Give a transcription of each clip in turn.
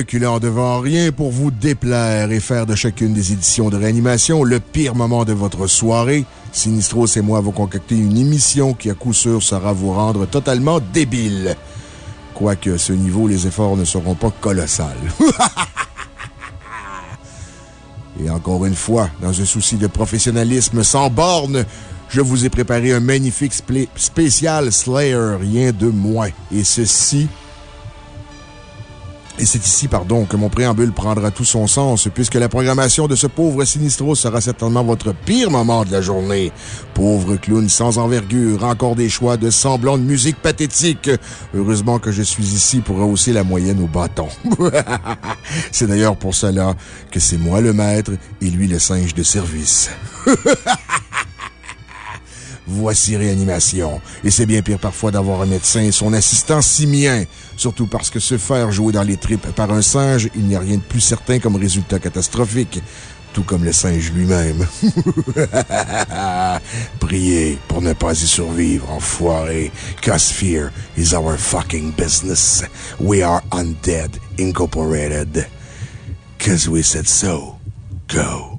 Ne reculant devant rien pour vous déplaire et faire de chacune des éditions de réanimation le pire moment de votre soirée, Sinistros et moi avons concocté une émission qui, à coup sûr, sera vous rendre totalement débile. Quoique, à ce niveau, les efforts ne seront pas colossales. Et encore une fois, dans un souci de professionnalisme sans borne, je vous ai préparé un magnifique spécial Slayer, rien de moins. Et ceci et c'est ici, pardon, que mon préambule prendra tout son sens, puisque la programmation de ce pauvre Sinistro sera certainement votre pire moment de la journée. Pauvre clown sans envergure, encore des choix de semblant de musique pathétique. Heureusement que je suis ici pour rehausser la moyenne au bâton. c'est d'ailleurs pour cela que c'est moi le maître et lui le singe de service. Voici réanimation. Et c'est bien pire parfois d'avoir un médecin et son assistant simien. Surtout parce que se faire jouer dans les tripes par un singe, il n'y a rien de plus certain comme résultat catastrophique. Tout comme le singe lui-même. Priez pour ne pas y survivre, enfoiré. Cause fear is our fucking business. We are Undead Incorporated. Cause we said so. Go.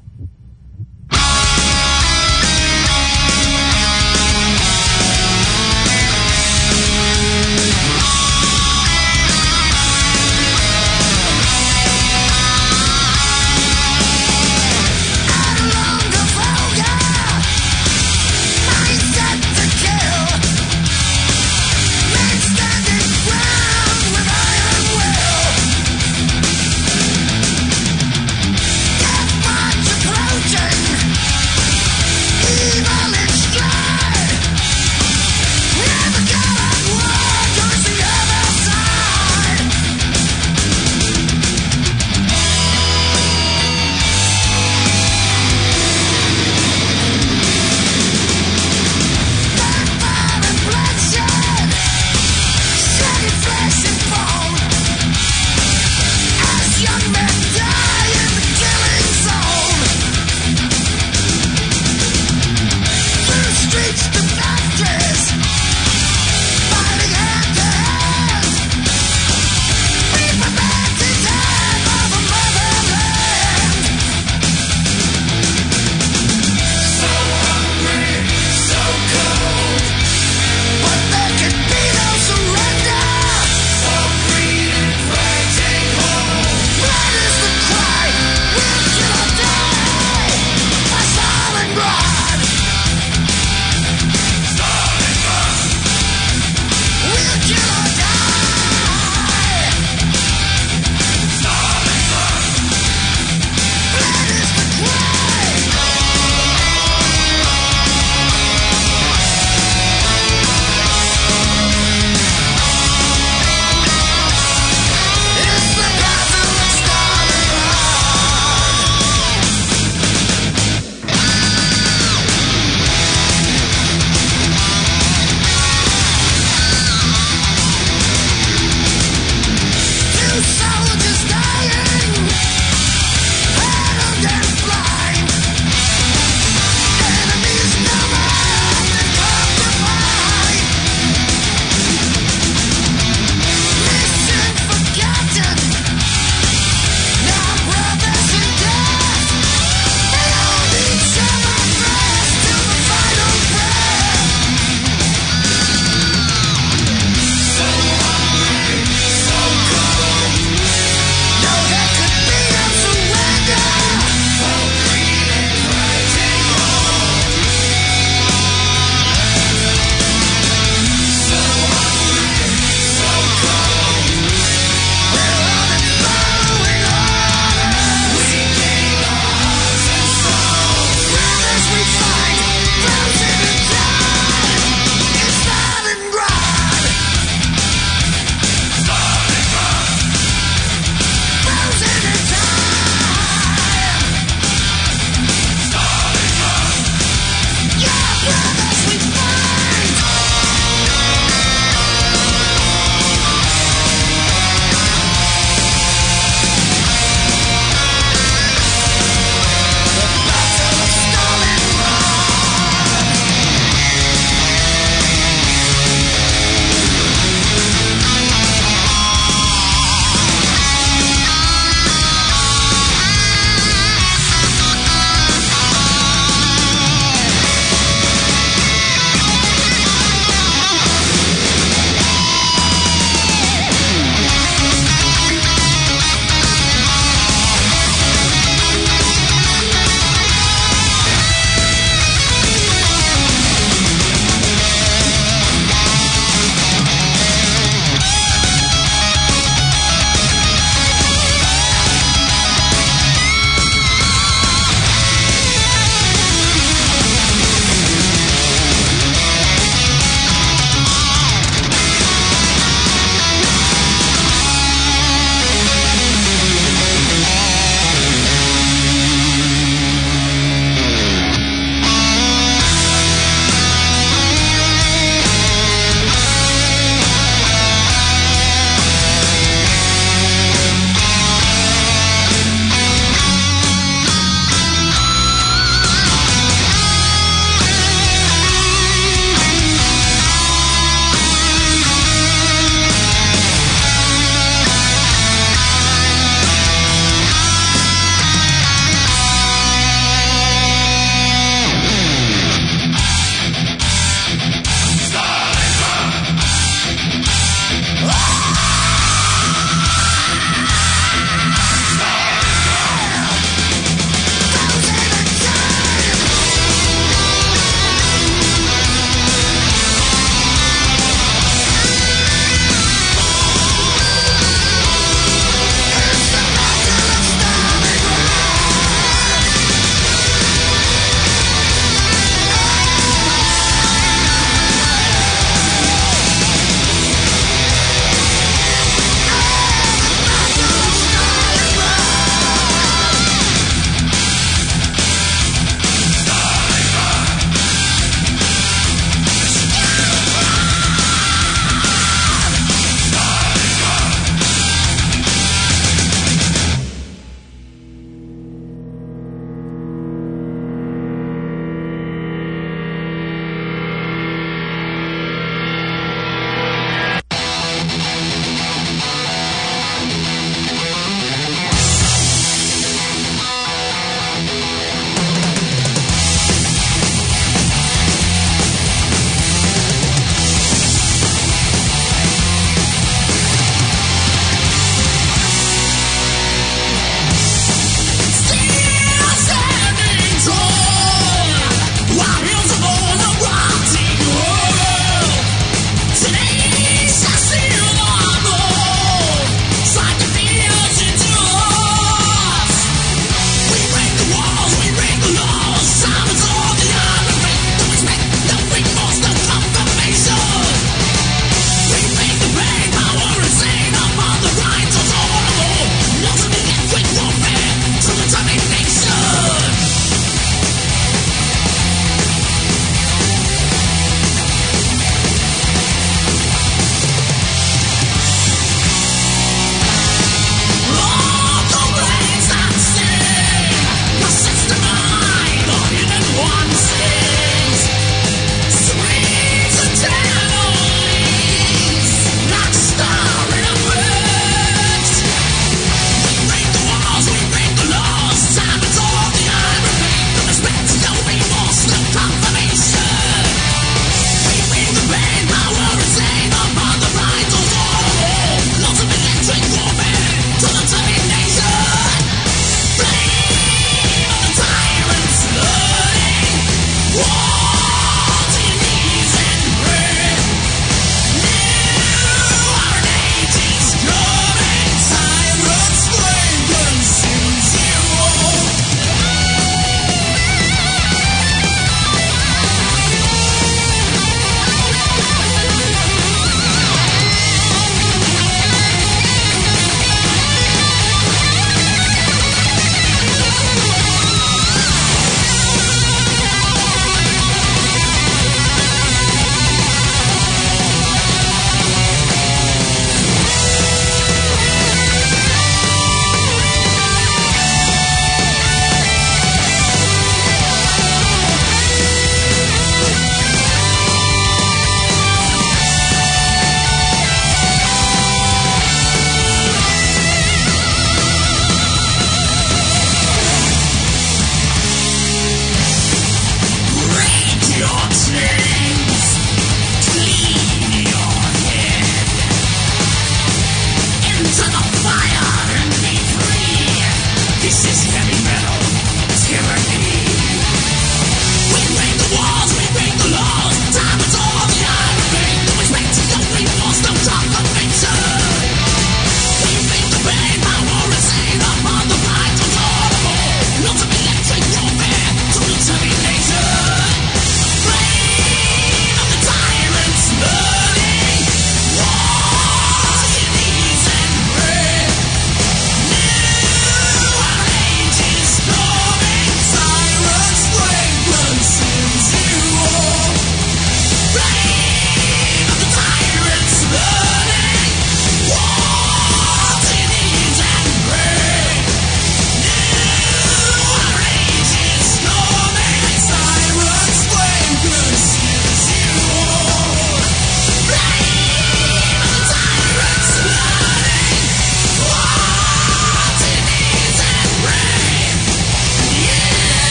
Whoa!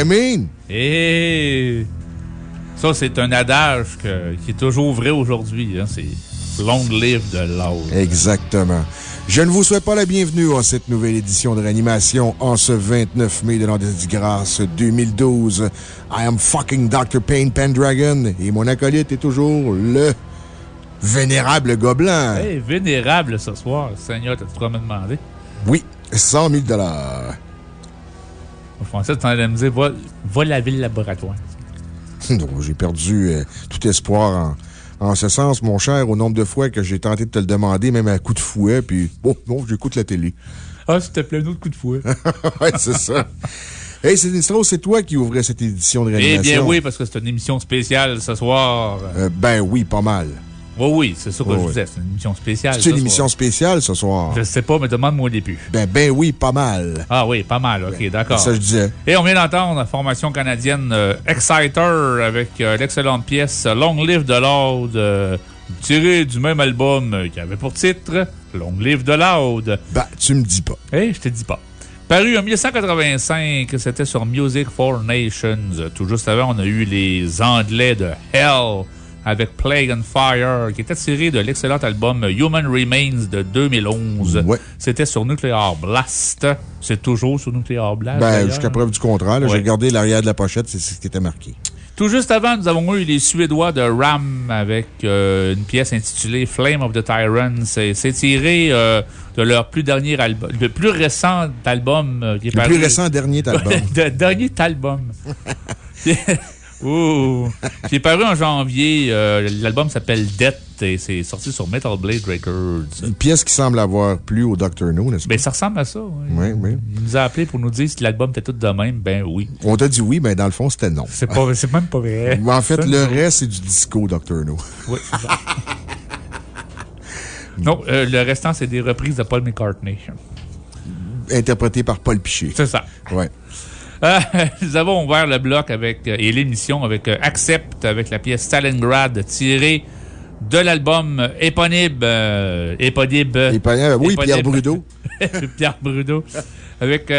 I mean? Et ça, c'est un adage qui est toujours vrai aujourd'hui. Hein. C'est Long Live the Loud. Exactement. Je ne vous souhaite pas la bienvenue à cette nouvelle édition de réanimation en ce 29 mai de l'an de grâce 2012. I am fucking Dr. Payne Pendragon et mon acolyte est toujours le vénérable gobelin. Hey, vénérable ce soir. Seigneur, t'as-tu trop me demander? Oui, 100 000 Pensais que tu allais me dire, va, va laver le laboratoire. J'ai perdu euh, tout espoir en, en, ce sens, mon cher, au nombre de fois que j'ai tenté de te le demander, même à coup de fouet, puis bon, bon, j'écoute la télé. Ah, c'était plein d'autres coups de fouet. oui, c'est ça. Hey, Sinistro, c'est toi qui ouvrais cette édition de réanimation. Eh bien, oui, parce que c'est une émission spéciale ce soir. Euh, ben oui, pas mal. Oui, oui, c'est ça que je vous disais. C'est une émission spéciale. C'est une émission spéciale ce soir. Je sais pas, mais demande-moi au début. Ben, ben oui, pas mal. Ah oui, pas mal, ok, ben, d'accord. ça, je disais. Et on vient d'entendre la formation canadienne euh, Exciter avec euh, l'excellente pièce Long Live the Loud, euh, tirée du même album qui avait pour titre Long Live the Loud. Ben, tu me dis pas. Eh, je te dis pas. Paru en 1985, c'était sur Music for Nations. Tout juste avant, on a eu les Anglais de Hell avec Plague and Fire, qui était tiré de l'excellent album Human Remains de 2011. C'était sur Nuclear Blast. C'est toujours sur Nuclear Blast. Ben, jusqu'à preuve du contraire. J'ai regardé l'arrière de la pochette, c'est ce qui était marqué. Tout juste avant, nous avons eu les Suédois de Ram avec euh, une pièce intitulée Flame of the Tyrants. C'est tiré euh, de leur plus dernier album, le plus récent album euh, qui est Le plus récent dernier album. Le dernier album. Ouh! qui est paru en janvier. Euh, l'album s'appelle Death et c'est sorti sur Metal Blade Records. Une pièce qui semble avoir plu au Dr. No, n'est-ce pas? Ben, ça ressemble à ça. Oui, oui. Il nous a appelé pour nous dire si l'album était tout de même. Ben oui. On t'a dit oui, mais dans le fond, c'était non. C'est pas, même pas vrai. En fait, le reste, c'est du disco, Dr. No. Oui, c'est ça. non, euh, le restant, c'est des reprises de Paul McCartney. Interprété par Paul Piché. C'est ça. Ouais. Euh, nous avons ouvert le bloc avec, euh, et l'émission avec euh, Accept, avec la pièce Stalingrad tirée de l'album éponyme. éponyme. oui, Pierre Brudeau. Pierre Brudeau. Avec, qui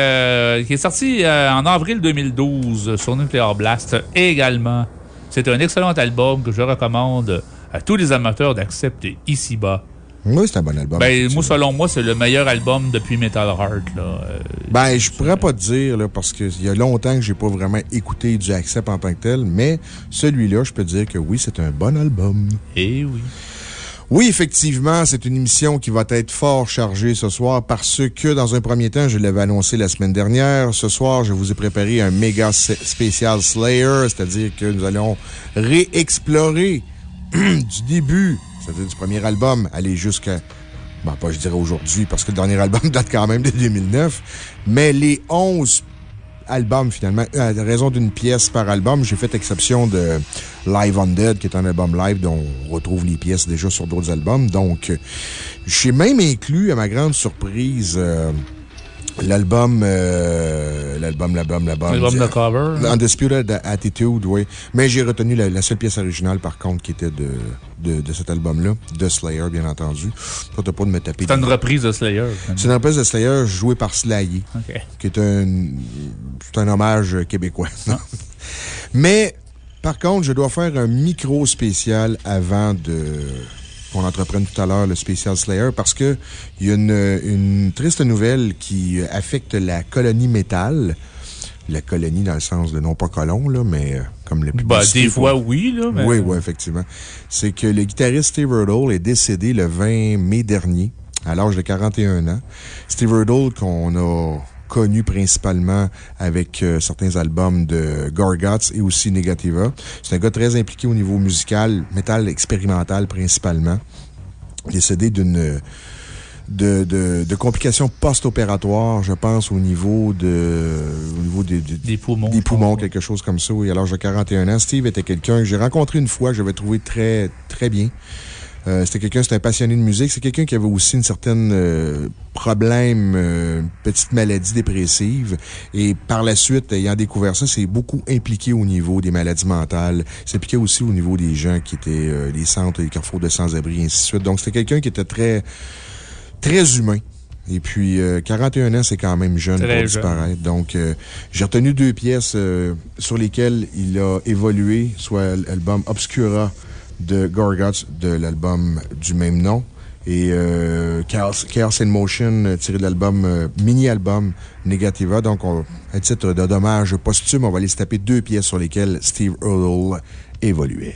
est sorti en avril 2012 sur Nuclear Blast également. C'est un excellent album que je recommande à tous les amateurs d'Accept ici-bas. Oui, c'est un bon album. Ben, moi, selon moi, c'est le meilleur album depuis Metal Heart. Là. Euh, ben, je pourrais pas te dire, là, parce qu'il y a longtemps que j'ai pas vraiment écouté du Accept en tant que tel, mais celui-là, je peux dire que oui, c'est un bon album. Eh oui. Oui, effectivement, c'est une émission qui va être fort chargée ce soir parce que, dans un premier temps, je l'avais annoncé la semaine dernière. Ce soir, je vous ai préparé un méga spécial Slayer, c'est-à-dire que nous allons réexplorer du début c'est-à-dire du premier album, aller jusqu'à, bon, pas je dirais aujourd'hui, parce que le dernier album date quand même de 2009, mais les 11 albums, finalement, à raison d'une pièce par album. J'ai fait exception de Live on Dead, qui est un album live dont on retrouve les pièces déjà sur d'autres albums. Donc, j'ai même inclus, à ma grande surprise, euh, L'album, euh, l'album, l'album, l'album. L'album de cover. Undisputed Attitude, oui. Mais j'ai retenu la, seule pièce originale, par contre, qui était de, de, de cet album-là, de Slayer, bien entendu. Toi, t'as pas de me taper. C'est une reprise de Slayer. C'est une reprise de Slayer jouée par Slayer. Qui est un, c'est un hommage québécois. Ah. Mais, par contre, je dois faire un micro spécial avant de qu'on entreprenne tout à l'heure, le Special Slayer, parce qu'il y a une, triste nouvelle qui affecte la colonie métal. La colonie dans le sens de non pas colon, là, mais euh, comme le bah, Des fois, oui, là. Oui, oui, effectivement. C'est que le guitariste Steve Riddle est décédé le 20 mai dernier, à l'âge de 41 ans. Steve Riddle, qu'on a connu principalement avec euh, certains albums de Gorguts et aussi Negativa. C'est un gars très impliqué au niveau musical, métal expérimental principalement. Décédé d'une. De, de, complications post-opératoires, je pense, au niveau, de, au niveau des, des, poumons. Des poumons, quelque chose comme ça. Oui, l'âge de 41 ans. Steve était quelqu'un que j'ai rencontré une fois, que j'avais trouvé très, très bien. Euh, c'était quelqu'un, c'était un passionné de musique. C'est quelqu'un qui avait aussi une certaine euh, problème, euh, petite maladie dépressive. Et par la suite, ayant découvert ça, c'est beaucoup impliqué au niveau des maladies mentales. C'est impliqué aussi au niveau des gens qui étaient les centres, les carrefours de sans-abri, ainsi de suite. Donc, c'était quelqu'un qui était très, très humain. Et puis, 41 ans, c'est quand même jeune pour disparaître. Donc, j'ai retenu deux pièces sur lesquelles il a évolué, soit l'album Obscura de Gorguts de l'album du même nom et euh, Chaos, in Motion, euh, tiré de l'album, euh, mini-album Negativa. Donc, on, titre de dommage posthume, on va aller se taper deux pièces sur lesquelles Steve Earle évoluait.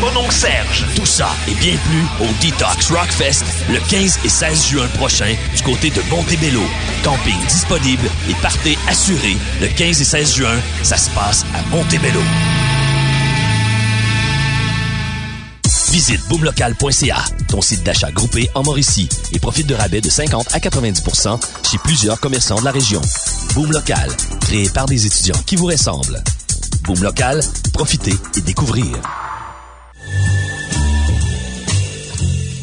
Mon oncle Serge. Tout ça et bien plus au Detox Rockfest le 15 et 16 juin prochain du côté de Montebello. Camping disponible et partez assuré le 15 et 16 juin. Ça se passe à Montebello. Visite boomlocal.ca, ton site d'achat groupé en Mauricie, et profite de rabais de 50 à 90% chez plusieurs commerçants de la région. Boom Local, créé par des étudiants qui vous ressemblent. Boom Local, profitez et découvrir.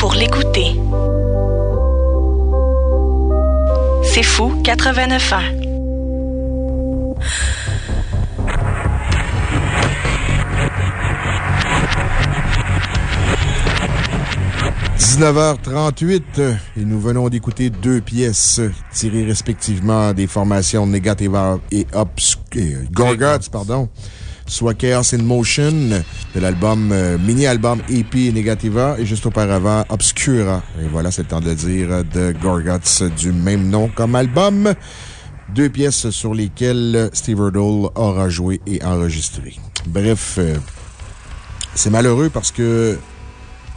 pour l'écouter. C'est fou 89 ans. 19h38 et nous venons d'écouter deux pièces tirées respectivement des formations Negativa et Gorguts, pardon, soit Chaos in Motion de l'album, euh, mini-album EP Negativa et juste auparavant Obscura. Et voilà, c'est le temps de le dire, de Gorguts du même nom comme album. Deux pièces sur lesquelles Steve Erdle aura joué et enregistré. Bref, euh, c'est malheureux parce que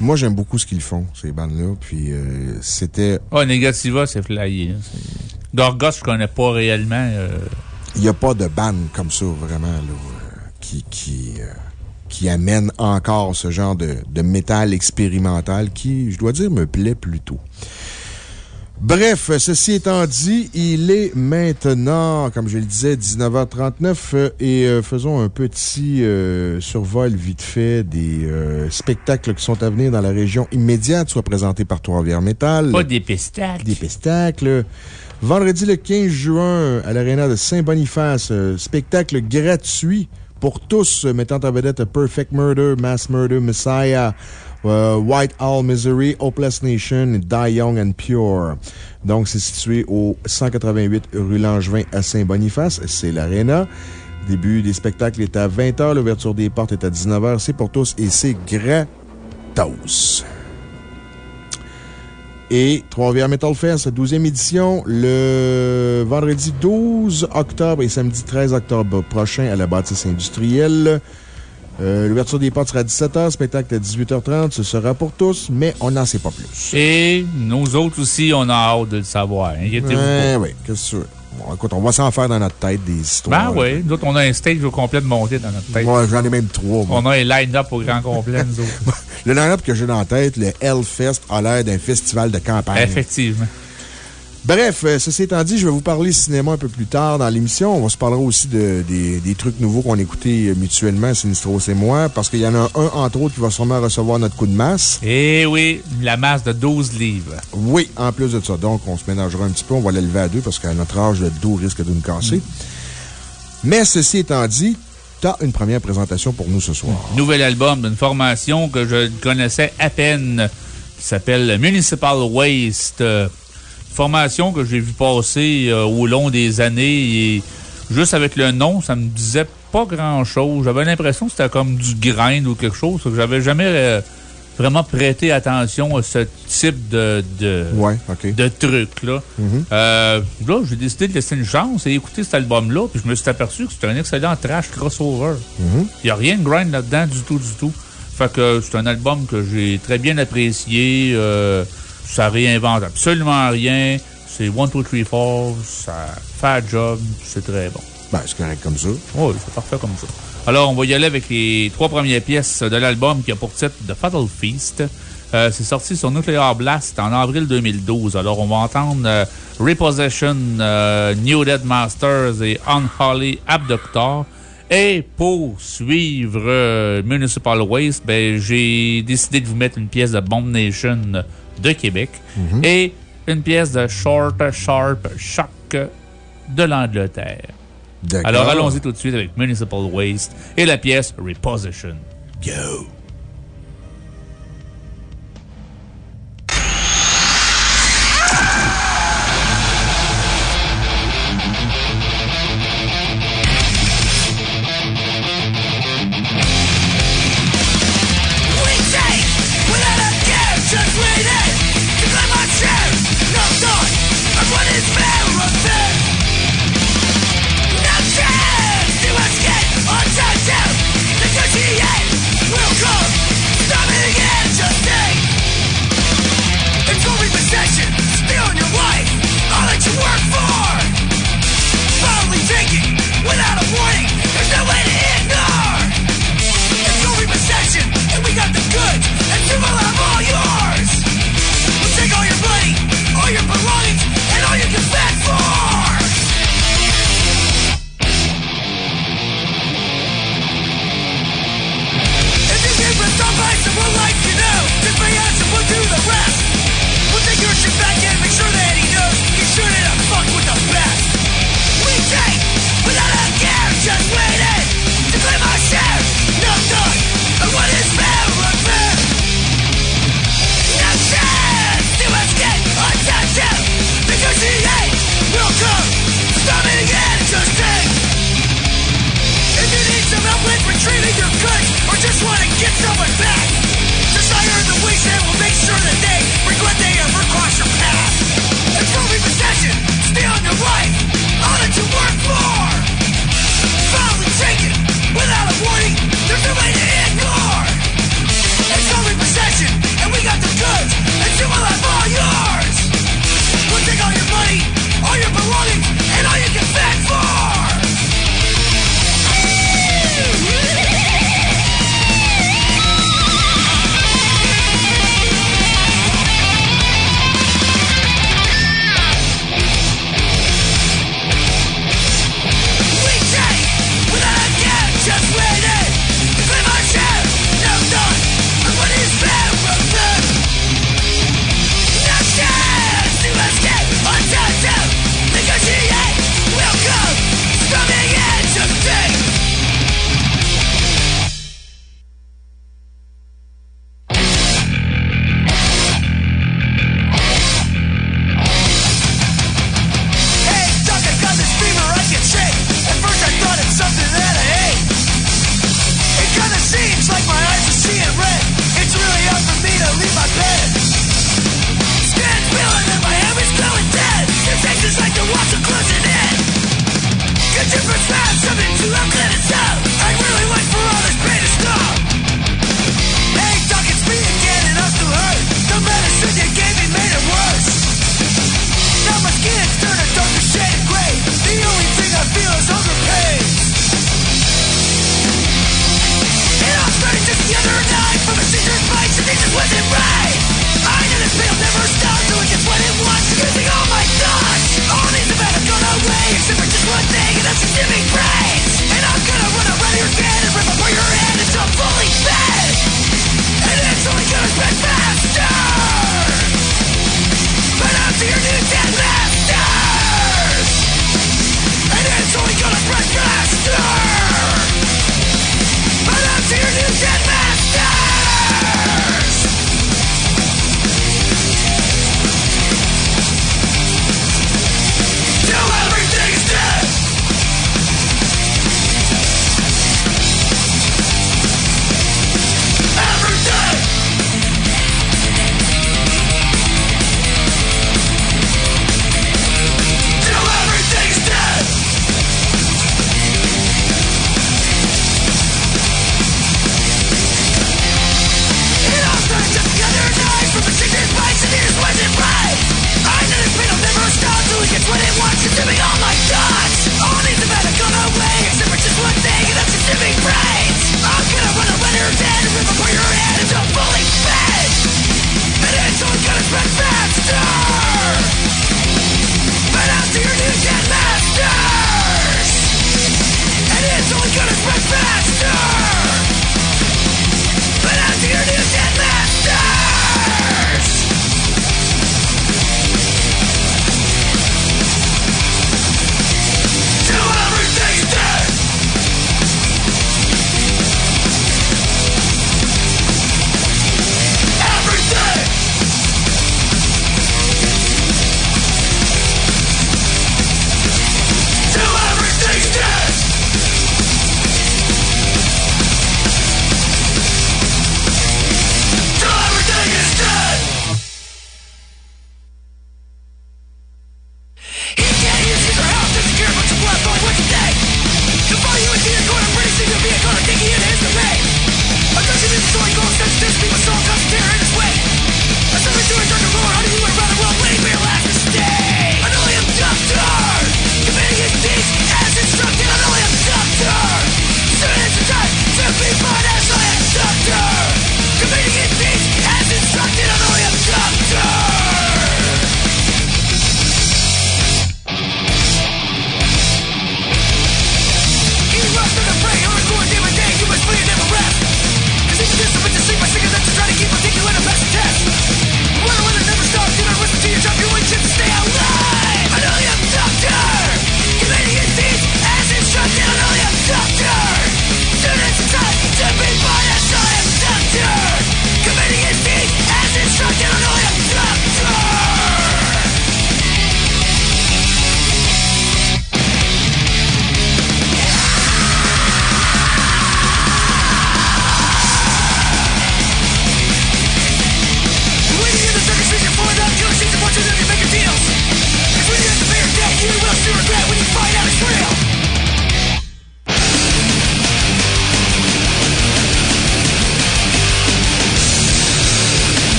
moi, j'aime beaucoup ce qu'ils font, ces bandes-là. Puis, euh, c'était. Ah, oh, Negativa, c'est flyé. Hein, je connais pas réellement. Il n'y a pas de band comme ça, vraiment, là, qui, qui, qui amène encore ce genre de, de métal expérimental qui, je dois dire, me plaît plutôt. Bref, ceci étant dit, il est maintenant, comme je le disais, 19h39 et euh, faisons un petit euh, survol vite fait des euh, spectacles qui sont à venir dans la région immédiate, soit présentés par Trois-Rivières Métal. Pas des pistacles. Des pistacles. Vendredi le 15 juin à l'Arena de Saint-Boniface, spectacle gratuit pour tous mettant en vedette Perfect Murder, Mass Murder, Messiah, Uh, White Owl Misery, Hopeless Nation, Die Young and Pure. Donc, c'est situé au 188 rue Langevin à Saint-Boniface. C'est l'Arena. Début des spectacles est à 20h. L'ouverture des portes est à 19h. C'est pour tous et c'est gratos. Et Trois-Rivières Metal Fest, 12e édition, le vendredi 12 octobre et samedi 13 octobre prochain à la bâtisse industrielle. Euh, l'ouverture des portes sera à 17h, spectacle à 18h30. Ce sera pour tous, mais on n'en sait pas plus. Et nous autres aussi, on a hâte de le savoir. Inquiétez-vous Oui, qu'est-ce que Bon, écoute, on va s'en faire dans notre tête des histoires. Ben oui. Nous autres, on a un stage au complet de monter dans notre tête. Moi, j'en ai même trois. On a un line-up au grand complet, nous autres. le line-up que j'ai dans la tête, le Hellfest, a l'air d'un festival de campagne. Effectivement. Bref, euh, ceci étant dit, je vais vous parler cinéma un peu plus tard dans l'émission. On se parler aussi de, des, trucs nouveaux qu'on a écoutés euh, mutuellement, Sinistros et moi, parce qu'il y en a un, entre autres, qui va sûrement recevoir notre coup de masse. Eh oui, la masse de 12 livres. Oui, en plus de ça. Donc, on se ménagera un petit peu. On va l'élever à deux parce qu'à notre âge, le dos risque de nous casser. Mais ceci étant dit, tu as une première présentation pour nous ce soir. Nouvel album d'une formation que je connaissais à peine, qui s'appelle Municipal Waste formation que j'ai vu passer euh, au long des années et juste avec le nom, ça me disait pas grand chose. J'avais l'impression que c'était comme du grain ou quelque chose, que j'avais jamais euh, vraiment prêté attention à ce type de, de, de truc, là. Mm-hmm. Euh, là, j'ai décidé de laisser une chance et écouter cet album-là, puis je me suis aperçu que c'était un excellent trash crossover. Mm-hmm. Il n'y a rien de grind là-dedans du tout, du tout. Fait que c'est un album que j'ai très bien apprécié. Ça réinvente absolument rien. C'est 1, 2, 3, 4. Ça fait un job. C'est très bon. Ben, c'est correct comme ça. Oui, c'est parfait comme ça. Alors, on va y aller avec les trois premières pièces de l'album qui a pour titre The Fatal Feast. Euh, c'est sorti sur Nuclear Blast en avril 2012. Alors, on va entendre Repossession, New Dead Masters et Unholy Abductor. Et pour suivre Municipal Waste, ben, j'ai décidé de vous mettre une pièce de Bomb Nation de Québec Mhm. et une pièce de Short Sharp Shock de l'Angleterre. Alors, allons-y tout de suite avec Municipal Waste et la pièce Reposition. Go!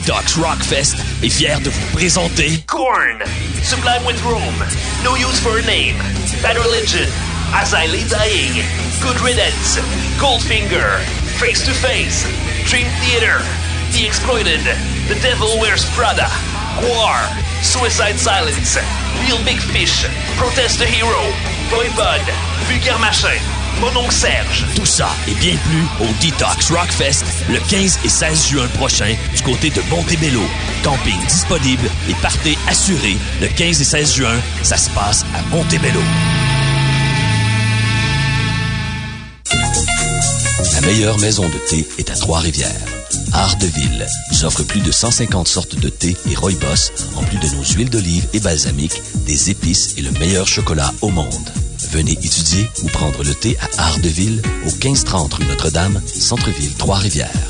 Detox Rockfest, est fier de vous présenter Korn, Sublime with Rome, No Use for a Name, Bad Religion, As I Lay Dying, Good Riddance, Goldfinger, Face to Face, Dream Theater, The Exploited, The Devil Wears Prada, War, Suicide Silence, Real Big Fish, Protest the Hero, Boy Bud, Vulgaire Machin, Mon oncle Serge. tout ça et bien plus au Detox Rockfest le 15 et 16 juin prochain côté de Montebello. Camping disponible et partez assuré le 15 et 16 juin. Ça se passe à Montebello. La meilleure maison de thé est à Trois-Rivières. Art de offre plus de 150 sortes de thé et rooibos, en plus de nos huiles d'olive et balsamiques, des épices et le meilleur chocolat au monde. Venez étudier ou prendre le thé à Art au 1530 rue Notre-Dame, Centre-Ville, Trois-Rivières.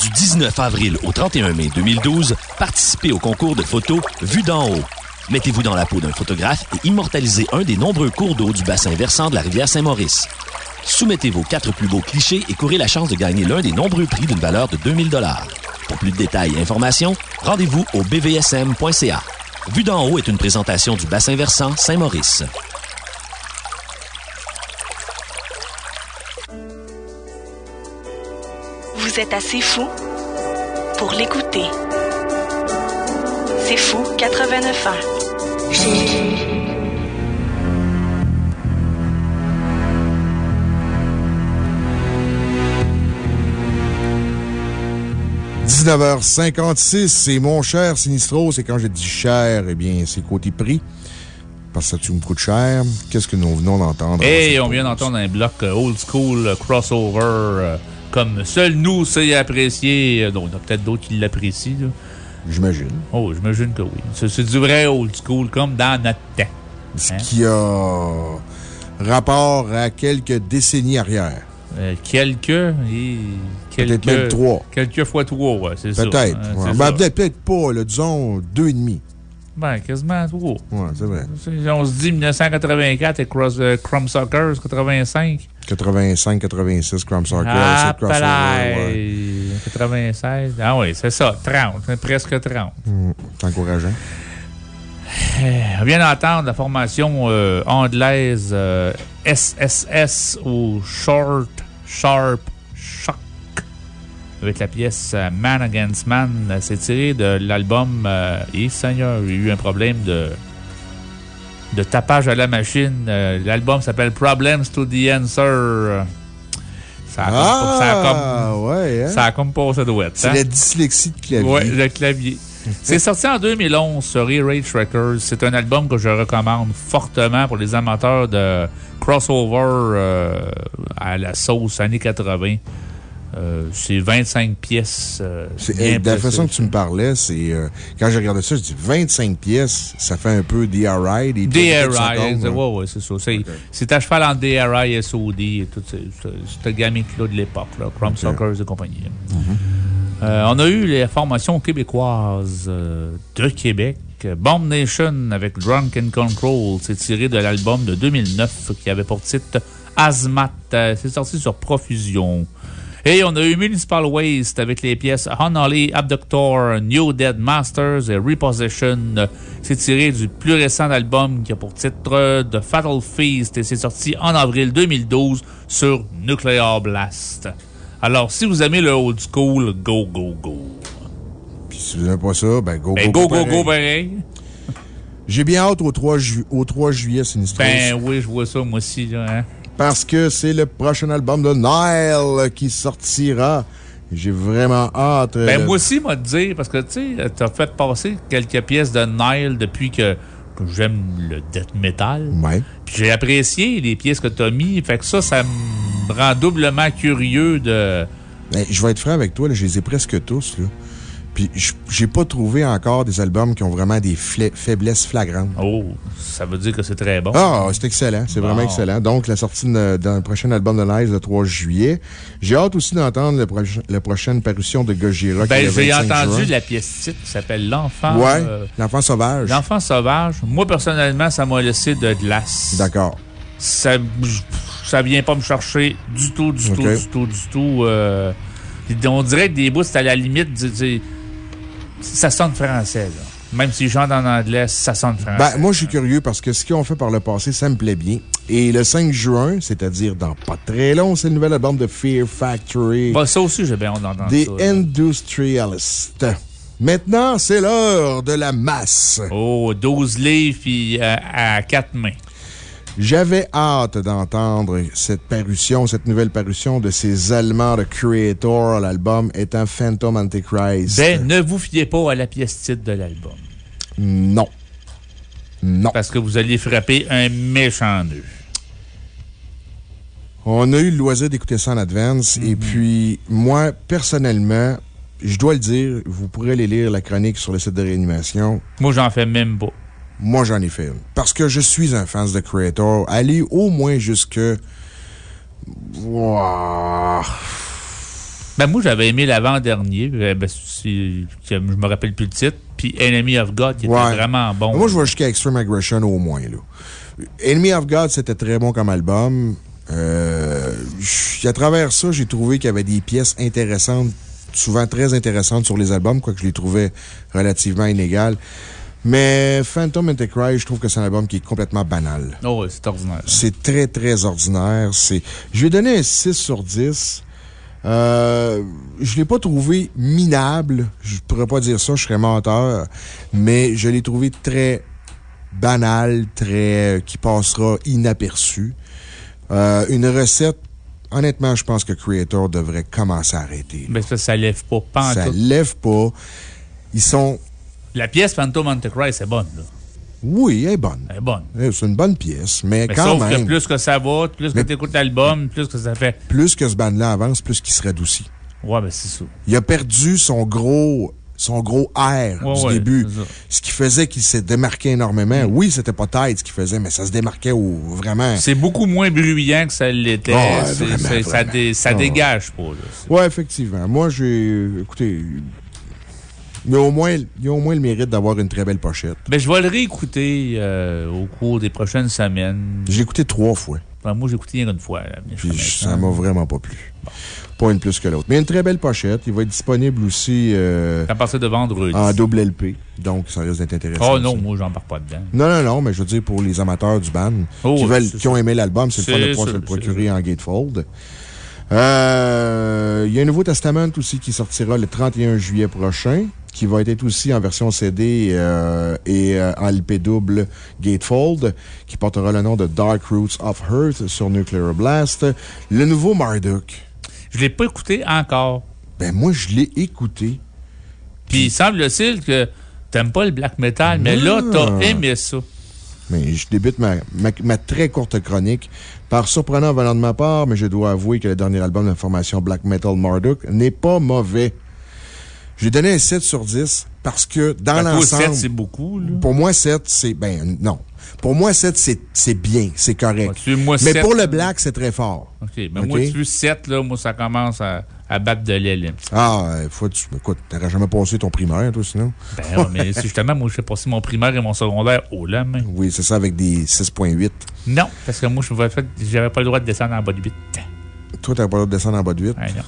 Du 19 avril au 31 mai 2012, participez au concours de photos Vue d'en haut. Mettez-vous dans la peau d'un photographe et immortalisez un des nombreux cours d'eau du bassin versant de la rivière Saint-Maurice. Soumettez vos quatre plus beaux clichés et courez la chance de gagner l'un des nombreux prix d'une valeur de 2000 Pour plus de détails et informations, rendez-vous au bvsm.ca. Vue d'en haut est une présentation du bassin versant Saint-Maurice. Vous êtes assez fou pour l'écouter. C'est fou 89 ans. 19h56, c'est mon cher Sinistros. Et quand je dis cher, eh bien, c'est côté prix. Parce que ça, tu me coûte cher. Qu'est-ce que nous venons d'entendre? Et on vient d'entendre un bloc euh, old school euh, crossover euh, comme seul nous sait apprécier. Euh, Donc, il y en a peut-être d'autres qui l'apprécient. J'imagine. Oh, j'imagine que oui. C'est c'est du vrai old school comme dans notre temps. Ce Hein? qui a rapport à quelques décennies arrière. Euh, quelques. et Peut-être quelques- même trois. Quelques fois trois, ouais, c'est ça. Peut-être. hein, ouais. c'est Ben, peut-être peut-être pas, là, disons deux et demi. Ben, quasiment trois. Ouais, c'est vrai. C'est- On se dit 1984 et Cross, euh, Crumb Suckers 85. 85, 86, Crumb Circle, Ah, ouais. palais. 96. Ah oui, c'est ça. 30. hein, Presque 30. Hmm, C'est encourageant. Euh, On vient d'entendre la formation euh, anglaise euh, SSS ou Short Sharp Shock avec la pièce euh, Man Against Man. Euh, C'est tiré de l'album euh, Seigneur, il y a eu un problème de, de tapage à la machine. Euh, L'album s'appelle Problems to the Answer. Ça a comme, ça a comme- Ah, ouais, hein? ça a comme pas sa douette. C'est hein? la dyslexie de clavier. Ouais, le clavier. C'est sorti en 2011 sur Re-Rage Records. C'est un album que je recommande fortement pour les amateurs de crossover euh, à la sauce années 80. Euh, c'est 25 pièces. euh, de la façon que tu me parlais, c'est. euh, quand j'ai regardé ça, je dis 25 pièces, ça fait un peu DRI. Des DRI, ouais, c'est ça. C'est c'est à cheval en DRI, SOD et tout ce- ce- cette gamique-là de l'époque, là, Crumb Suckers et compagnie. Euh, on a eu les formations québécoises de Québec. Bomb Nation avec Drunk and Control. C'est tiré de l'album de 2009 qui avait pour titre Azmat. C'est sorti sur Profusion. Et on a eu Municipal Waste avec les pièces Honolly, Abductor, New Dead Masters et Repossession. C'est tiré du plus récent album qui a pour titre The Fatal Feast et c'est sorti en avril 2012 sur Nuclear Blast. Alors, si vous aimez le old school, go, go, go. Puis si vous n'aimez pas ça, ben go, Ben, go, go, go, pareil. go, pareil. J'ai bien hâte au 3, ju- au 3 juillet, Sinistros. Ben oui, je vois ça, moi aussi, là, hein. Parce que c'est le prochain album de Nile qui sortira. J'ai vraiment hâte. Ben, euh, moi aussi, moi, te dire, parce que, tu sais, t'as fait passer quelques pièces de Nile depuis que j'aime le death metal. Ouais. Puis j'ai apprécié les pièces que tu as mis. Fait que ça, ça me rend doublement curieux de. Ben, je vais être franc avec toi, là, je les ai presque tous. Là. Puis j'ai pas trouvé encore des albums qui ont vraiment des faiblesses flagrantes. Oh, ça veut dire que c'est très bon. Ah, c'est excellent. C'est vraiment excellent. Donc, la sortie d'un prochain album de Nice le 3 juillet. J'ai hâte aussi d'entendre la prochaine parution de Gojira. Ben, j'ai 25 entendu juin. la pièce titre qui s'appelle L'enfant. Ouais, euh, L'enfant sauvage. L'enfant sauvage. Moi, personnellement, ça m'a laissé de glace. D'accord. Ça, ça vient pas me chercher du tout, du tout, du tout, du tout. euh, on dirait que des bouts, c'est à la limite. du- du- ça sonne français, là. Même si je chante en anglais, ça sonne français. Ben, moi, je suis curieux parce que ce qu'ils ont fait par le passé, ça me plaît bien. Et le 5 juin, c'est-à-dire dans pas très long, c'est le nouvel album de Fear Factory. Bah, ça aussi, j'ai bien hâte d'entendre des ça. là. Industrialists. Maintenant, c'est l'heure de la masse. Oh, 12 livres puis euh, à quatre mains. J'avais hâte d'entendre cette parution, cette nouvelle parution de ces Allemands de Creator, l'album étant Phantom Antichrist. Ben, ne vous fiez pas à la pièce titre de l'album. Non. Non. Parce que vous allez frapper un méchant nœud. On a eu le loisir d'écouter ça en advance. Et puis, moi, personnellement, je dois le dire, vous pourrez aller lire la chronique sur le site de réanimation. Moi, j'en fais même pas. Moi, j'en ai fait une. Parce que je suis un fan de Creator. Allez au moins jusque. Wouah. Ben, moi, j'avais aimé l'avant-dernier. euh, Ben, si- je me rappelle plus le titre. Puis Enemy of God, qui était vraiment bon. Moi, je vais jusqu'à Extreme Aggression au moins. Là. Enemy of God, c'était très bon comme album. Euh, à travers ça, j'ai trouvé qu'il y avait des pièces intéressantes, souvent très intéressantes sur les albums, quoique je les trouvais relativement inégales. Mais Phantom Antichrist, je trouve que c'est un album qui est complètement banal. Oh, c'est ordinaire. C'est très, très ordinaire. C'est, je lui ai donné un 6 sur 10. Euh, je l'ai pas trouvé minable. Je pourrais pas dire ça, je serais menteur. Mais je l'ai trouvé très banal, très, qui passera inaperçu. Euh, une recette, honnêtement, je pense que Creator devrait commencer à arrêter. Ben, ça, ça lève pas. Ça tout. lève pas. Ils sont, La pièce Phantom Antichrist est bonne, là. oui, elle est bonne. Elle est bonne. Eh, C'est une bonne pièce, mais, Mais quand sauf même. que plus que ça va, plus que tu écoutes l'album, plus que ça fait. plus que ce band-là avance, plus qu'il se radoucit. Ouais, ben, c'est ça. Il a perdu son gros, son gros air Ouais, du ouais, début. Ce qui faisait qu'il s'est démarqué énormément. Oui, c'était pas tête ce qu'il faisait, mais ça se démarquait au, vraiment. C'est beaucoup moins bruyant que ça l'était. Ah, ça dé- ça Ah, dégage pas, Ouais, effectivement. Moi, j'ai, écoutez, il y a au moins, il y a au moins le mérite d'avoir une très belle pochette. Ben, je vais le réécouter euh, au cours des prochaines semaines. Je l'ai écouté trois fois. Enfin, moi, j'ai écouté une fois. Là, mais Puis ça m'a vraiment pas plu. Pas une plus que l'autre. Mais une très belle pochette. Il va être disponible aussi euh, À partir de vendredi. en double LP. Donc, ça risque d'être intéressant. Oh non, aussi. moi, j'en pars pas dedans. Non, non, non, mais je veux dire pour les amateurs du band Oh, qui, veulent, qui ont aimé l'album, c'est le fun de pouvoir se le procurer en gatefold. Euh, Il y a un Nouveau Testament aussi qui sortira le 31 juillet prochain, qui va être aussi en version CD euh, et euh, en LP double gatefold, qui portera le nom de Dark Roots of Earth sur Nuclear Blast. Le nouveau Marduk. Je l'ai pas écouté encore. Ben, moi, je l'ai écouté. Puis il semble-t-il que t'aimes pas le black metal, mais là, t'as aimé ça. Mais je débute ma, ma, ma très courte chronique par surprenant venant de ma part, mais je dois avouer que le dernier album de la formation Black Metal Marduk n'est pas mauvais. J'ai donné un 7 sur 10 parce que dans Ben, l'ensemble. 7, c'est beaucoup, là. Pour moi, 7, c'est. Ben, non. Pour moi, 7, c'est c'est bien, c'est correct. Moi, mais 7, pour le black, c'est très fort. OK, mais OK? moi, tu veux 7, là, moi, ça commence à, à battre de l'aile. Ah, faut tu. Écoute, t'aurais jamais passé ton primaire, toi, sinon? Ben, ouais, mais c'est justement, moi, j'ai passé mon primaire et mon secondaire au lendemain. Oui, c'est ça, avec des 6.8. Non, parce que moi, je n'avais pas le droit de descendre en bas de 8. Toi, t'avais pas le droit de descendre en bas de 8. Ouais, non.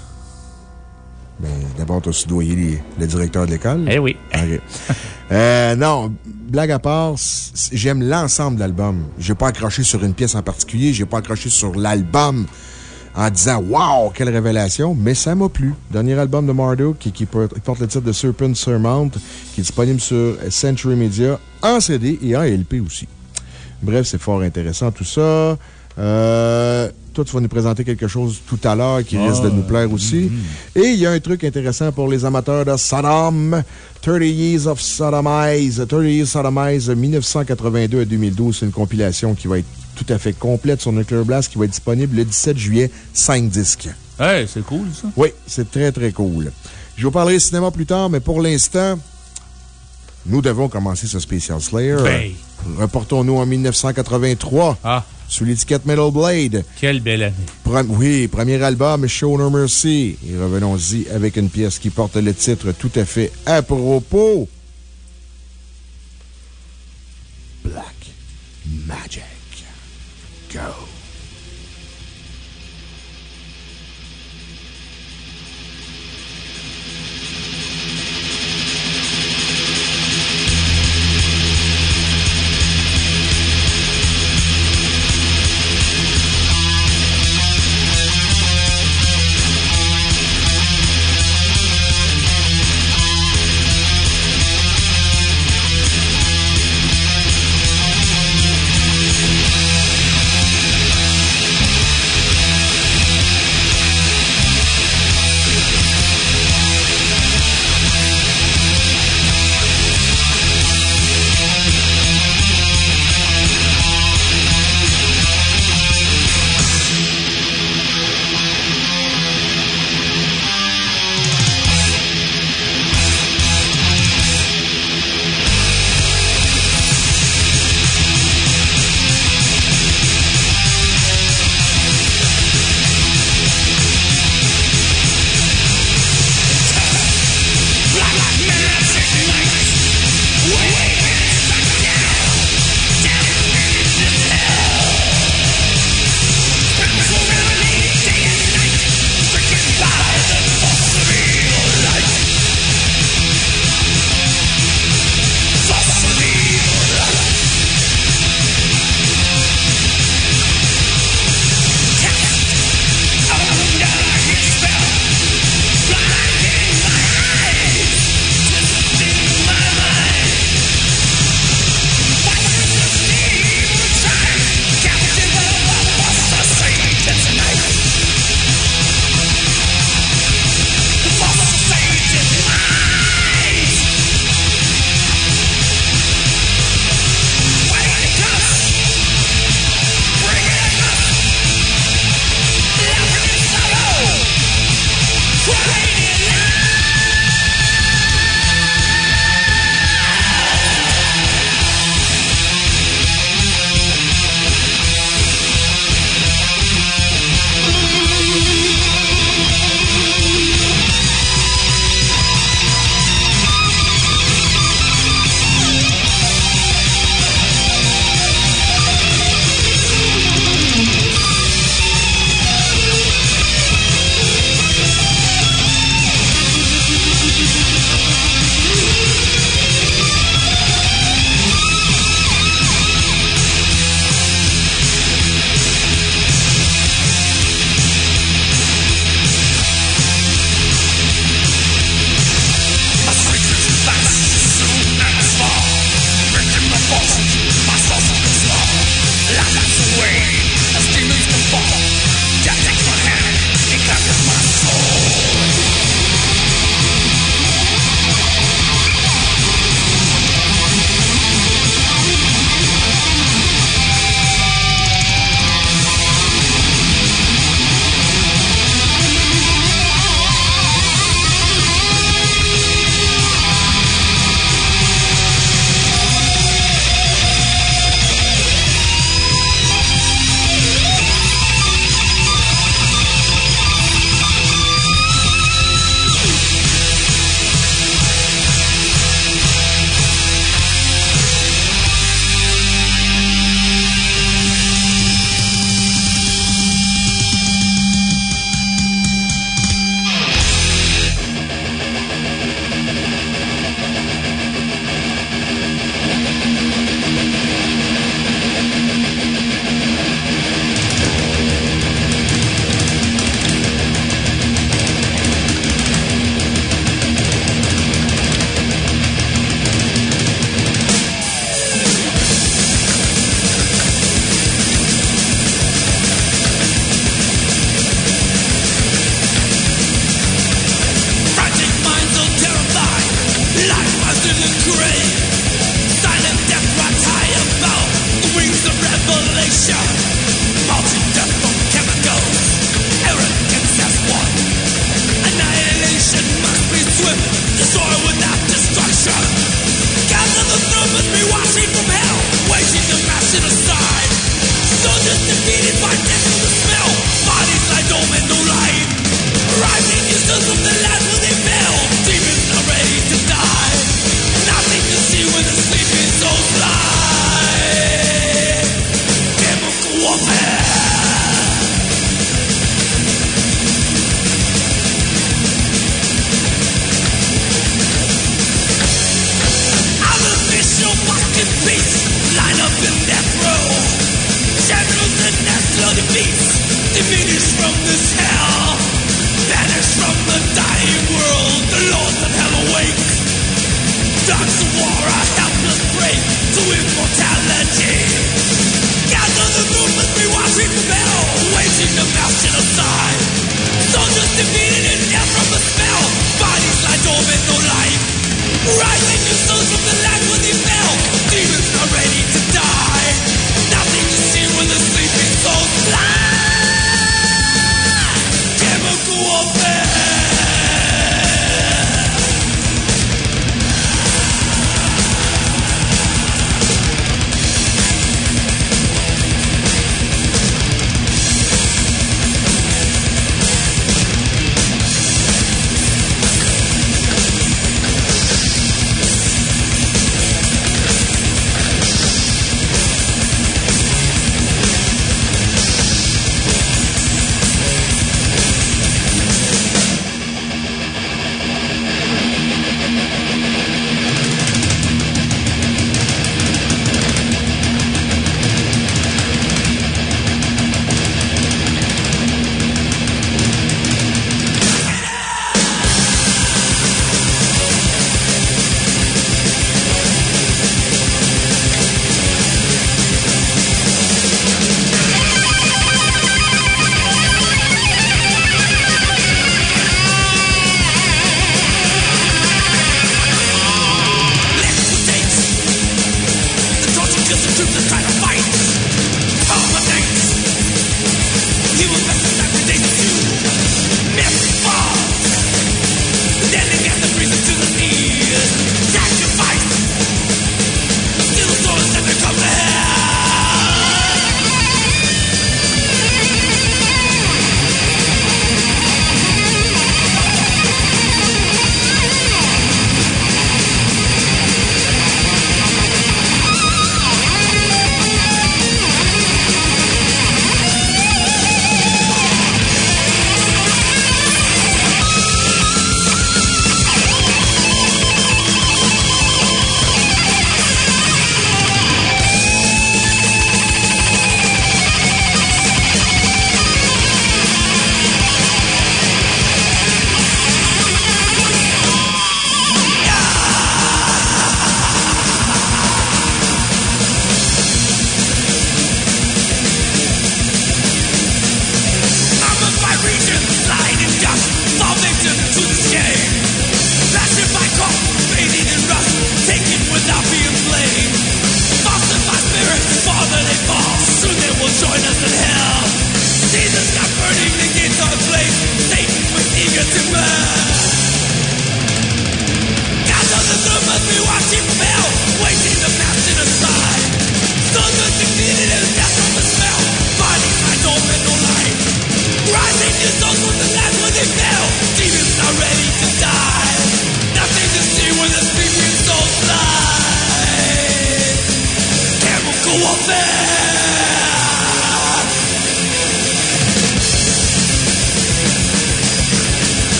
Ben, d'abord, t'as soudoyé les- le directeur de l'école. Eh oui. Euh, non, blague à part, j'aime l'ensemble de l'album. J'ai pas accroché sur une pièce en particulier, j'ai pas accroché sur l'album en disant Wow, quelle révélation, mais ça m'a plu. Dernier album de Marduk qui, qui porte porte le titre de Serpent Surmount, qui est disponible sur Century Media en CD et en LP aussi. Bref, c'est fort intéressant tout ça. Euh, toi, tu vas nous présenter quelque chose tout à l'heure qui risque de nous plaire aussi. Et il y a un truc intéressant pour les amateurs de Saddam. 30 Years of Sodomize. 30 Years of Sodomize, 1982 à 2012. C'est une compilation qui va être tout à fait complète sur Nuclear Blast, qui va être disponible le 17 juillet. 5 disques. Hey, c'est cool, ça. Oui, c'est très, très cool. Je vous parlerai cinéma plus tard, mais pour l'instant, nous devons commencer ce Special Slayer. Ben. Reportons-nous en 1983. Ah. Sous l'étiquette Metal Blade. Quelle belle année. Pre- oui, premier album, Show No Mercy. Et revenons-y avec une pièce qui porte le titre tout à fait à propos. Black Magic. Go.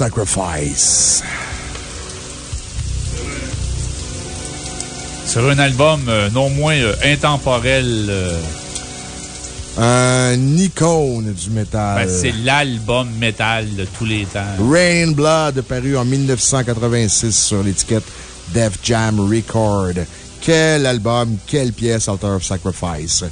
Sacrifice. Sur un album euh, non moins euh, intemporel. euh, Un icône du métal. ben, c'est l'album métal de tous les temps. Rain Blood, paru en 1986 sur l'étiquette Def Jam Record. Quel album, quelle pièce, Altar of Sacrifice.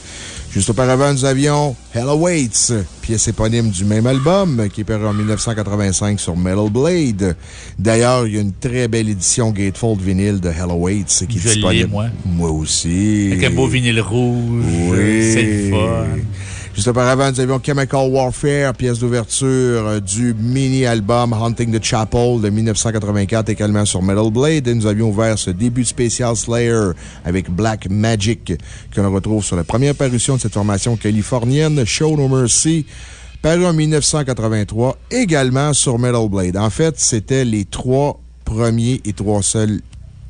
Juste auparavant, nous avions Hell Awaits, pièce éponyme du même album, qui est paru en 1985 sur Metal Blade. D'ailleurs, il y a une très belle édition Gatefold vinyle de Hell Awaits qui est disponible. moi. Moi aussi. Avec un beau vinyle rouge. Oui. C'est le fun. Juste auparavant, nous avions Chemical Warfare, pièce d'ouverture euh, du mini-album Hunting the Chapel de 1984, également sur Metal Blade. Et nous avions ouvert ce début de Special Slayer avec Black Magic, que l'on retrouve sur la première parution de cette formation californienne, Show No Mercy, paru en 1983, également sur Metal Blade. En fait, c'était les trois premiers et trois seuls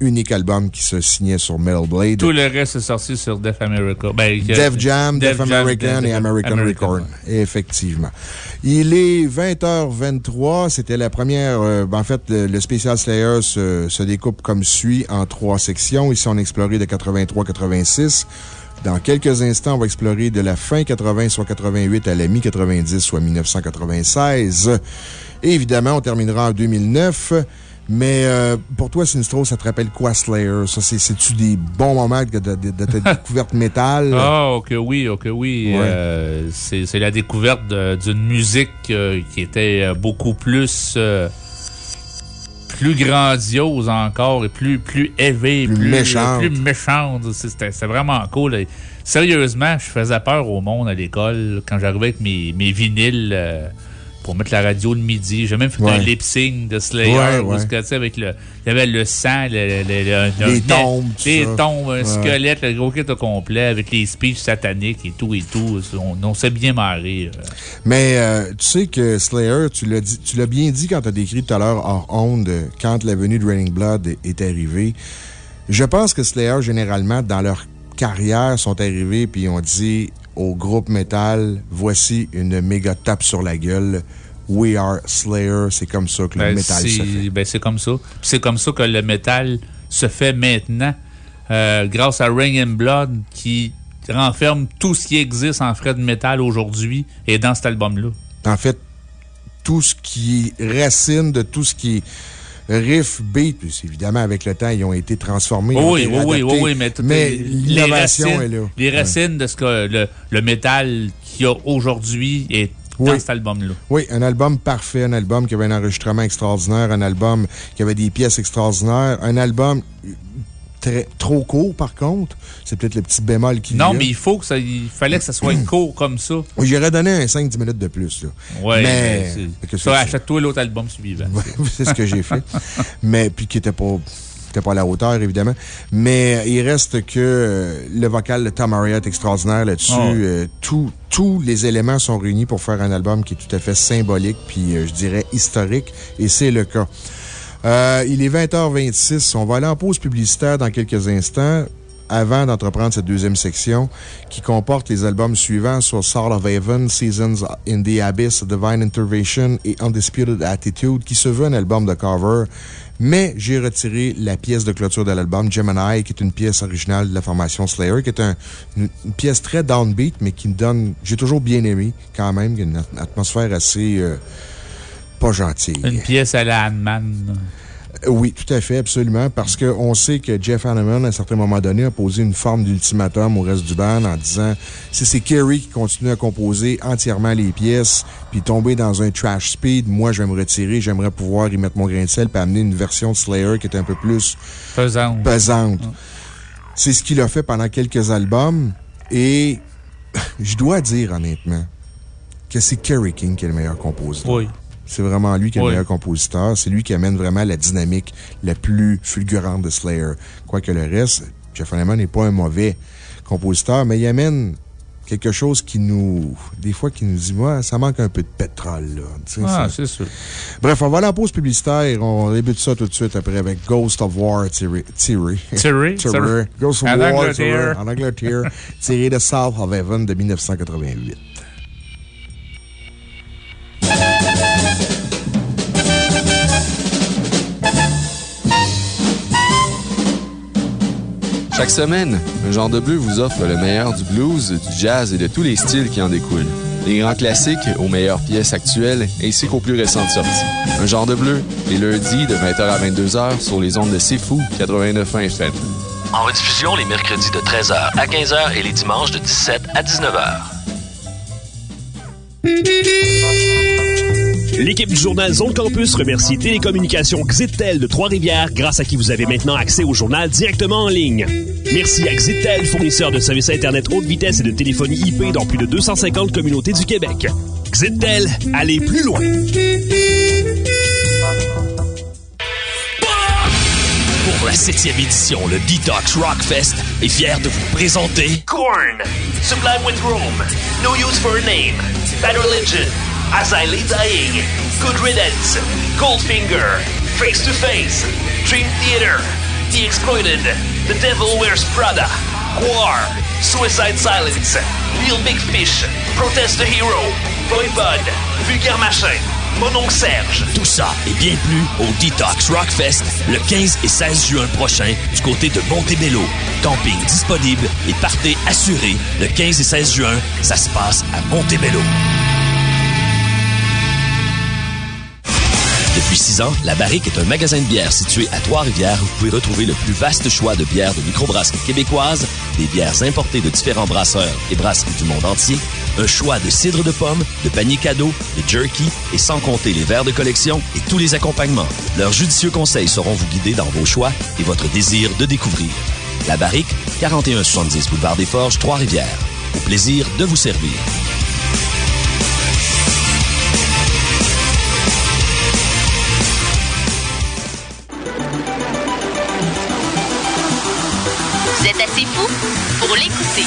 uniques albums qui se signaient sur Metal Blade. Tout le reste est sorti sur Def America. Ben, Def Jam, Def, Jam, American Def- et American, American, Record. Effectivement. Il est 20h23. C'était la première. euh, ben, en fait, le, le Special Slayer se, se découpe comme suit en trois sections. Ici, on a exploré de 83-86. Dans quelques instants, on va explorer de la fin 80, soit 88, à la mi-90, soit 1996. Et évidemment, on terminera en 2009. Mais euh, pour toi, Sinistro, ça te rappelle quoi, Slayer? Ça, c'est- c'est-tu des bons moments de, de- de ta découverte métal? Ah, ok, oui, ok, oui. Ouais. Euh, c'est la découverte d'une musique euh, qui était beaucoup plus. plus grandiose encore et plus, plus élevée, Plus plus, méchante. plus méchante. C'était vraiment cool. Et sérieusement, je faisais peur au monde à l'école quand j'arrivais avec mes, mes vinyles pour mettre la radio le midi. J'ai même fait Ouais. un lip sync de Slayer. Ouais, ouais. avec le, il y avait le sang, le, le- le- le- Les tombes, les tombes, un squelette, le gros kit au complet avec les speeches sataniques et tout et tout. On, on s'est bien marré. euh. Mais euh, tu sais que Slayer, tu l'as dit- tu l'as bien dit quand tu as décrit tout à l'heure hors onde, quand la venue de Raining Blood est- est arrivée. Je pense que Slayer, généralement, dans leur carrière, sont arrivés puis ont dit au groupe metal voici une méga tape sur la gueule. We are Slayer. C'est comme ça que le Ben, métal se fait. c'est ben, c'est comme ça. C'est comme ça que le métal se fait maintenant, euh, grâce à Ring and Blood, qui renferme tout ce qui existe en frais de métal aujourd'hui et dans cet album-là. En fait, tout ce qui est racine de tout ce qui est riff, beat, puis évidemment, avec le temps, ils ont été transformés. oui, été oui, oui, oui, oui, mais, l'innovation racines- est là. Les racines de ce que le, le métal qu'il y a aujourd'hui est Oui. dans cet album-là. Oui, un album parfait, un album qui avait un enregistrement extraordinaire, un album qui avait des pièces extraordinaires, un album très, trop court, par contre. C'est peut-être le petit bémol qui Non, mais il faut que ça, il fallait que ça soit court comme ça. Oui, j'aurais donné un 5-10 minutes de plus, là. Ouais, mais. que ça, c'est- achète-toi l'autre album suivant. c'est ce que j'ai fait. Mais, puis qui était pas, pas à la hauteur, évidemment. Mais il reste que euh, le vocal de Tom est extraordinaire là-dessus. Oh. Euh, tous les éléments sont réunis pour faire un album qui est tout à fait symbolique, puis euh, je dirais historique, et c'est le cas. Euh, il est 20h26. On va aller en pause publicitaire dans quelques instants avant d'entreprendre cette deuxième section qui comporte les albums suivants sur Sword of Haven, Seasons in the Abyss, Divine Intervention et Undisputed Attitude, qui se veut un album de cover. Mais j'ai retiré la pièce de clôture de l'album, Gemini, qui est une pièce originale de la formation Slayer, qui est un- une, pièce très downbeat, mais qui me donne. J'ai toujours bien aimé, quand même, une at- atmosphère assez. euh, pas gentille. Une pièce à la Ant-Man. Euh, Oui, tout à fait, absolument, parce qu'on sait que Jeff Hanneman, à un certain moment donné, a posé une forme d'ultimatum au reste du band en disant si c'est Kerry qui continue à composer entièrement les pièces, puis tomber dans un trash speed, moi, je vais me retirer, j'aimerais pouvoir y mettre mon grain de sel, puis amener une version de Slayer qui est un peu plus Pesante. pesante. C'est ce qu'il a fait pendant quelques albums, et je dois dire honnêtement que c'est Kerry King qui est le meilleur compositeur. Oui. C'est vraiment lui qui est le meilleur compositeur. C'est lui qui amène vraiment la dynamique la plus fulgurante de Slayer. Quoique le reste, Jeff Hanneman n'est pas un mauvais compositeur, mais il amène quelque chose qui nous, des fois, qui nous dit, ça manque un peu de pétrole, là. Tu sais, Ah, c'est sûr. Bref, on va aller en pause publicitaire. On débute ça tout de suite après avec Ghost of War, tiré. Tiré. Tiré. Ghost of War, tiré, en Angleterre, tiré de South of Heaven de 1988. Chaque semaine, un genre de bleu vous offre le meilleur du blues, du jazz et de tous les styles qui en découlent. Les grands classiques aux meilleures pièces actuelles ainsi qu'aux plus récentes sorties. Un genre de bleu, les lundis de 20h à 22h sur les ondes de C'est Fou 89.1 FM. En rediffusion les mercredis de 13h à 15h et les dimanches de 17 à 19h. L'équipe du journal Zone Campus remercie Télécommunications Xitel de Trois-Rivières, grâce à qui vous avez maintenant accès au journal directement en ligne. Merci à Xitel, fournisseur de services Internet haute vitesse et de téléphonie IP dans plus de 250 communautés du Québec. Xitel, allez plus loin! Pour la septième édition, le Detox Rockfest est fier de vous présenter Korn, Sublime with Rome, No Use for a Name, Bad Religion, As I Lay Dying, Good Riddance, Goldfinger, Face to Face, Dream Theater, The Exploited, The Devil Wears Prada, War, Suicide Silence, Real Big Fish, Protest the Hero, Boy Bud, Vulgaire Machin, Mon oncle Serge. Tout ça et bien plus au Detox Rockfest le 15 et 16 juin prochain du côté de Montebello. Camping disponible et partez assuré le 15 et 16 juin. Ça se passe à Montebello. Depuis six ans, La Barrique est un magasin de bière situé à Trois-Rivières où vous pouvez retrouver le plus vaste choix de bières de microbrasserie québécoise, des bières importées de différents brasseurs et brasseries du monde entier, un choix de cidre de pomme, de paniers cadeaux, de jerky et sans compter les verres de collection et tous les accompagnements. Leurs judicieux conseils sauront vous guider dans vos choix et votre désir de découvrir. La Barrique, 4170 Boulevard des Forges, Trois-Rivières. Au plaisir de vous servir. Vous êtes assez fou pour l'écouter.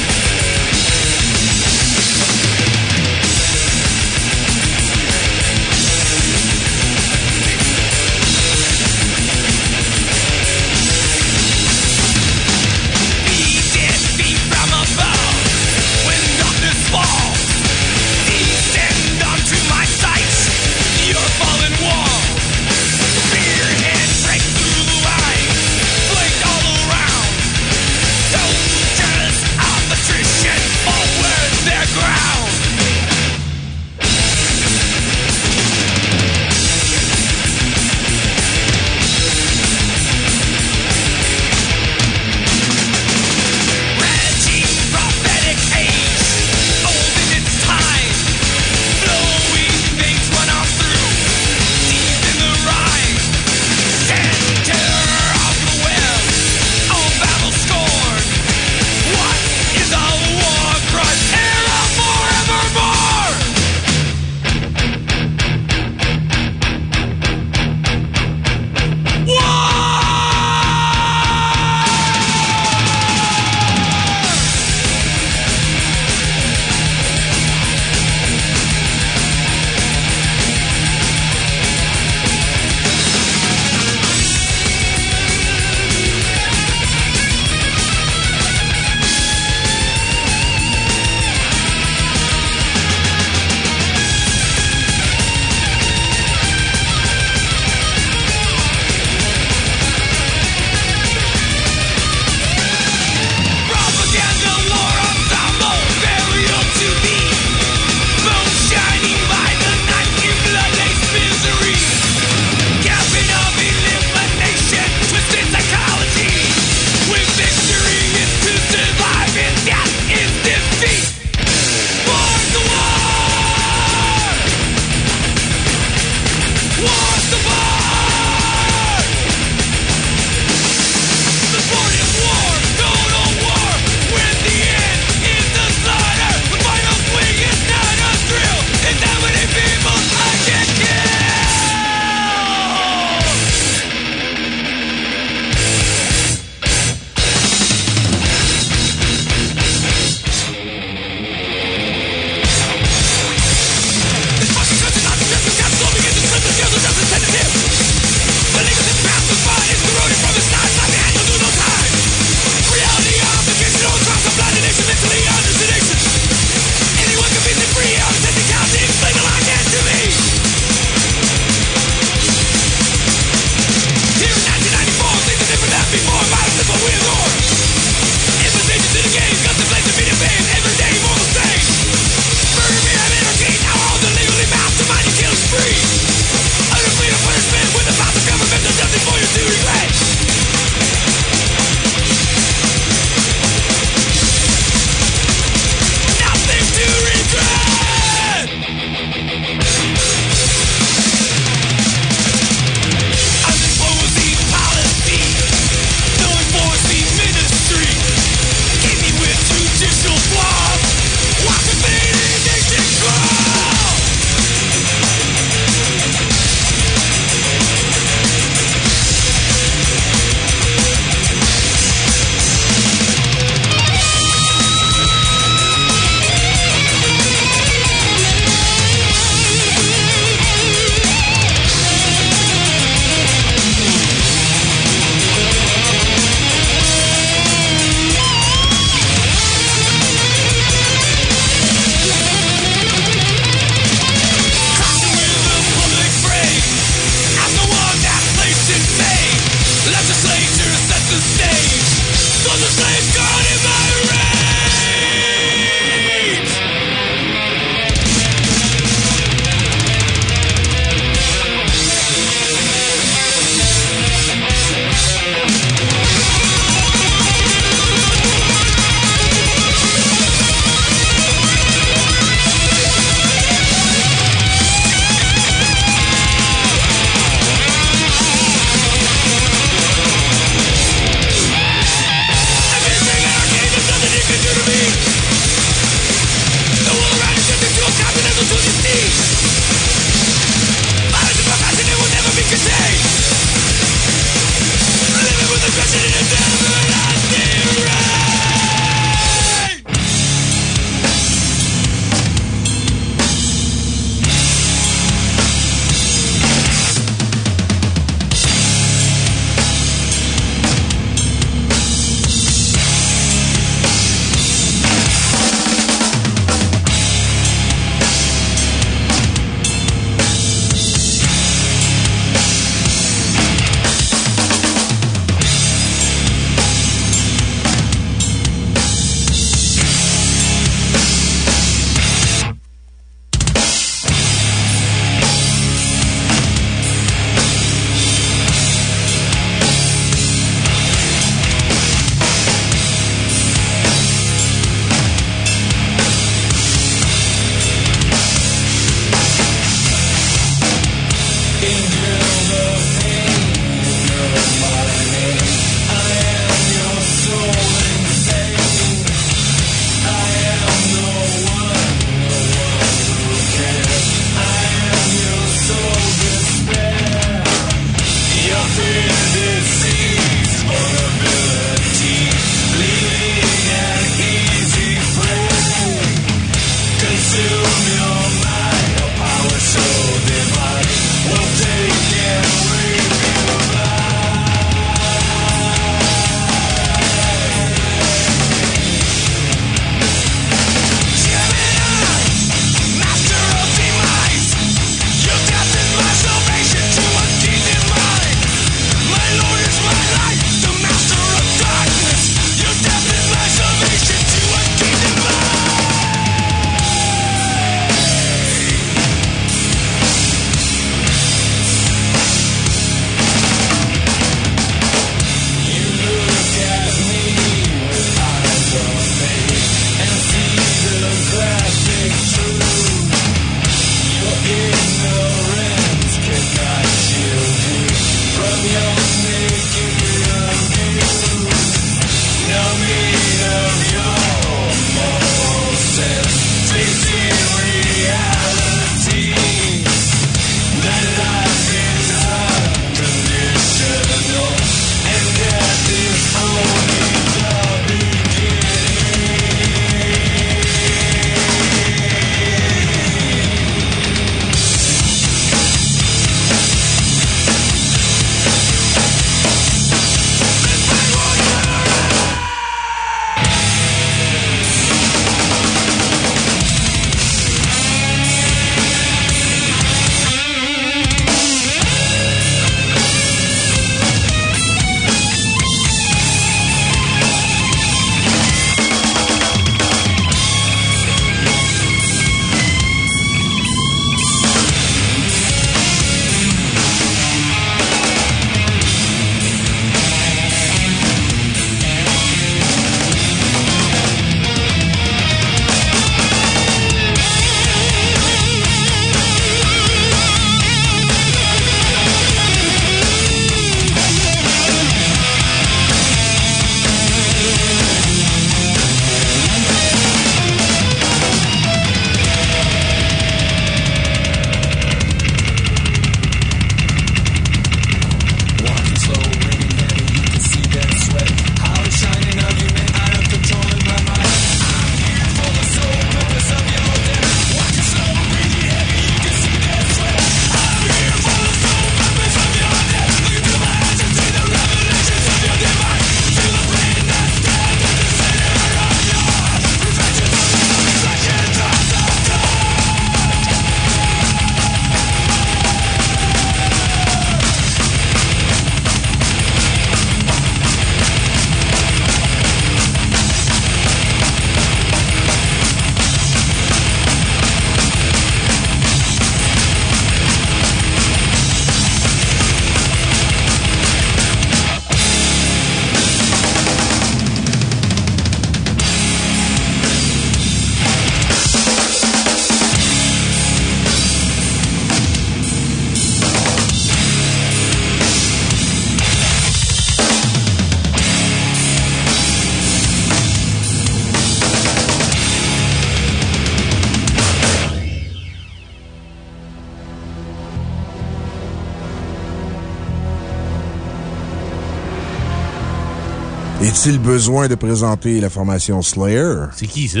Est-il besoin de présenter la formation Slayer? C'est qui ça?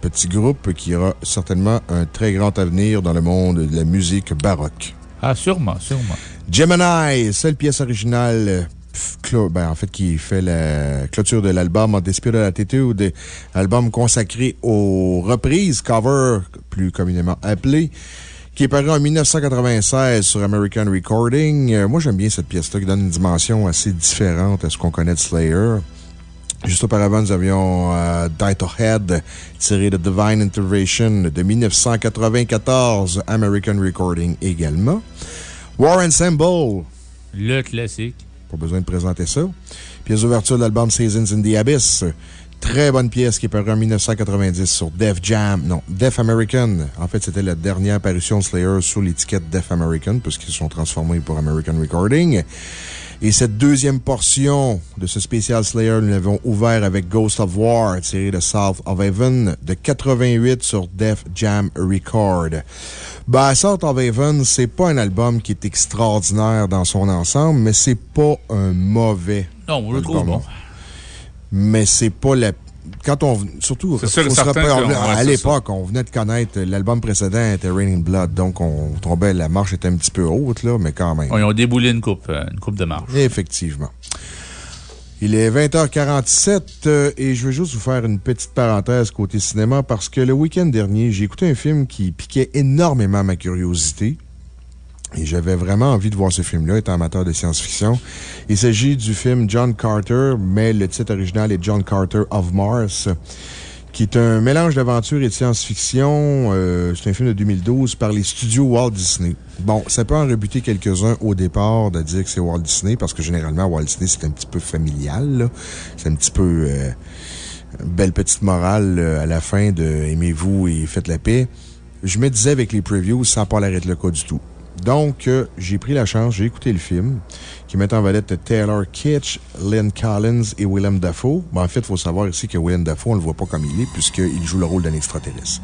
Petit groupe qui aura certainement un très grand avenir dans le monde de la musique baroque. Ah, sûrement, sûrement. Gemini, seule pièce originale, ben, en fait, qui fait la clôture de l'album Despiro de la Tétude, album consacré aux reprises, cover, plus communément appelé, qui est paru en 1996 sur American Recording. Euh, moi, j'aime bien cette pièce-là qui donne une dimension assez différente à ce qu'on connaît de Slayer. Juste auparavant, nous avions euh, Head, tiré de Divine Intervention de 1994, American Recording également. War Ensemble, Le classique. pas besoin de présenter ça. Pièce d'ouverture de l'album Seasons in the Abyss. Très bonne pièce qui est parue en 1990 sur Def Jam. Non, Def American. En fait, c'était la dernière apparition de Slayer sur l'étiquette Def American, puisqu'ils se sont transformés pour American Recording. Et cette deuxième portion de ce spécial Slayer, nous l'avons ouvert avec Ghost of War, tiré de South of Haven, de 88 sur Def Jam Record. Ben, South of Haven, c'est pas un album qui est extraordinaire dans son ensemble, mais c'est pas un mauvais. Non, je le trouve album. bon. Mais c'est pas la. Quand on. Surtout, sûr certain à l'époque, on venait de connaître l'album précédent était Raining Blood, donc on tombait, la marche était un petit peu haute, là, mais quand même. Ils ont déboulé une coupe, euh, une coupe de marche. Effectivement. Il est 20h47 euh, et je veux juste vous faire une petite parenthèse côté cinéma parce que le week-end dernier, j'ai écouté un film qui piquait énormément ma curiosité. Et j'avais vraiment envie de voir ce film-là, étant amateur de science-fiction. Il s'agit du film John Carter, mais le titre original est John Carter of Mars, qui est un mélange d'aventure et de science-fiction. Euh, C'est un film de 2012 par les studios Walt Disney. Bon, ça peut en rebuter quelques-uns au départ de dire que c'est Walt Disney, parce que généralement, Walt Disney, c'est un petit peu familial. C'est un petit peu euh, belle petite morale euh, à la fin de Aimez-vous et faites la paix. Je me disais avec les previews, ça n'a pas l'air d'être le cas du tout. Donc, euh, j'ai pris la chance, j'ai écouté le film, qui met en vedette Taylor Kitsch, Lynn Collins et Willem Dafoe. Ben, en fait, il faut savoir ici que Willem Dafoe, on ne le voit pas comme il est, puisqu'il joue le rôle d'un extraterrestre.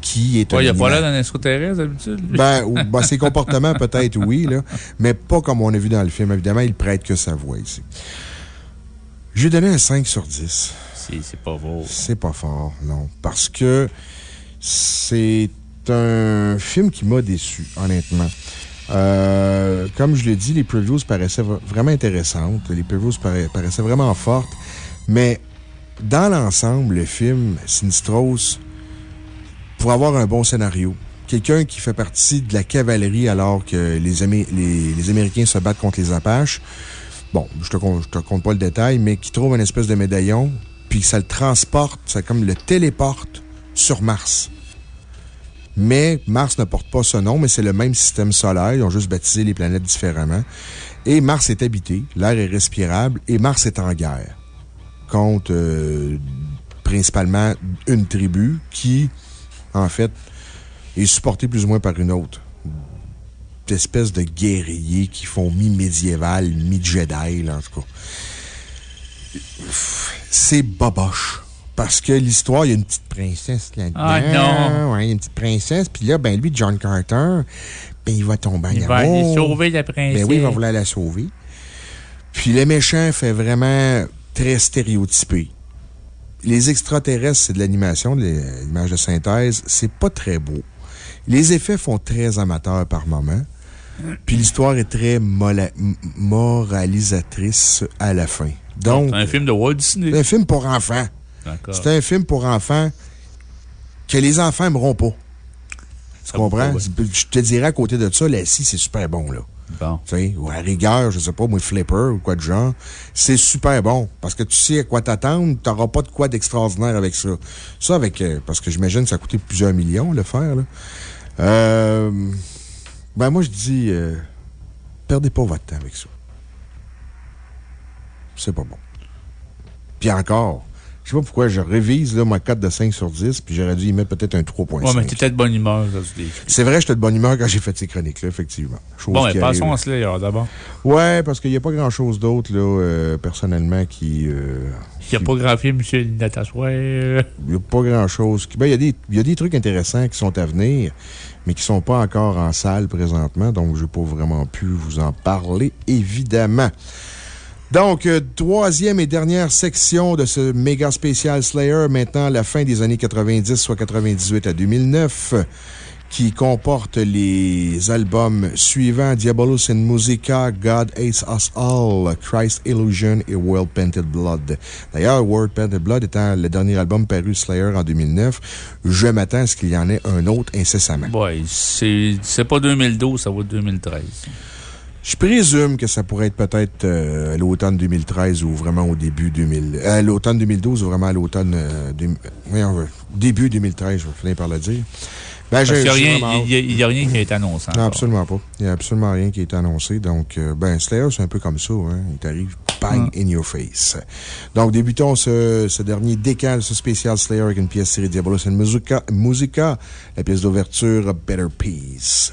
Qui est un. Il n'y a pas l'air d'un extraterrestre d'habitude. ben, ben, ses comportements, peut-être, oui, là, mais pas comme on a vu dans le film. Évidemment, il prête que sa voix ici. J'ai donné un 5 sur 10. C'est c'est pas beau. C'est pas fort, non. Parce que c'est un film qui m'a déçu, honnêtement. Euh, comme je l'ai dit, les previews paraissaient vraiment intéressantes. Les previews para- paraissaient vraiment fortes. Mais dans l'ensemble, le film Sinistros, pour avoir un bon scénario, quelqu'un qui fait partie de la cavalerie alors que les, Amé- les, les Américains se battent contre les Apaches, bon, je te, je te compte pas le détail, mais qui trouve une espèce de médaillon, puis ça le transporte, ça comme le téléporte sur Mars. Mais Mars ne porte pas ce nom, mais c'est le même système solaire. Ils ont juste baptisé les planètes différemment. Et Mars est habité, l'air est respirable, et Mars est en guerre contre euh, principalement une tribu qui, en fait, est supportée plus ou moins par une autre. D'espèces de guerriers qui font mi-médiéval, mi-Jedi, en tout cas. C'est boboche. Parce que l'histoire, il y a une petite princesse là-dedans. Ah, non. Ouais, il y a une petite princesse. Puis là, ben, lui, John Carter, ben, il va tomber en Il va amour. aller sauver la princesse. Ben oui, il va vouloir la sauver. Puis le méchant fait vraiment très stéréotypé. Les extraterrestres, c'est de l'animation, de l'image de synthèse. C'est pas très beau. Les effets font très amateurs par moment. Puis l'histoire est très moralisatrice à la fin. Donc. C'est un film de Walt Disney. Un film pour enfants. C'est un film pour enfants que les enfants n'aimeront pas. Tu comprends? Je te dirais à côté de ça, la scie, c'est super bon, là. Bon. Tu sais, ou à rigueur, je sais pas, moi, Flipper ou quoi de genre. C'est super bon. Parce que tu sais à quoi t'attendre, t'auras pas de quoi d'extraordinaire avec ça. Ça, avec. euh, parce que j'imagine que ça a coûté plusieurs millions, le faire, là. Euh, ben, moi, je dis. euh, perdez pas votre temps avec ça. C'est pas bon. Puis encore, je sais pas pourquoi je révise là, ma cote de 5 sur 10, puis j'aurais dû y mettre peut-être un 3.5. Ouais, mais t'étais de bonne humeur. C'est vrai, j'étais de bonne humeur quand j'ai fait ces chroniques-là, effectivement. Chose Bon, mais passons à Slayer d'abord. Ouais, parce qu'il n'y a pas grand-chose d'autre, là, euh, personnellement, qui. euh, Il n'y a pas grand film, monsieur. Il n'y a pas grand-chose. Ben, il y, a des- il y a des trucs intéressants qui sont à venir, mais qui ne sont pas encore en salle présentement, donc je n'ai pas vraiment pu vous en parler, évidemment. Donc, euh, troisième et dernière section de ce méga spécial Slayer, maintenant la fin des années 90, soit 98 à 2009, qui comporte les albums suivants Diabolus in Musica, God Hates Us All, Christ Illusion et World Painted Blood. D'ailleurs, World Painted Blood étant le dernier album paru Slayer en 2009, je m'attends à ce qu'il y en ait un autre incessamment. Oui, c'est pas 2012, ça va être 2013. Je présume que ça pourrait être peut-être euh, à l'automne 2013 ou vraiment au début 2000. À l'automne 2012 ou vraiment à l'automne. euh, euh, début 2013, je vais finir par le dire. Ben, qu'il n'y a, rien- il a- il a qui a été annoncé. Non, absolument pas. Il n'y a absolument rien qui est annoncé. Donc, euh, ben, Slayer, c'est un peu comme ça. Hein. Il t'arrive, bang, in your face. Donc, débutons ce, ce dernier décal, ce spécial Slayer avec une pièce tirée de Diabolus in Musica, Musica, la pièce d'ouverture Better Peace.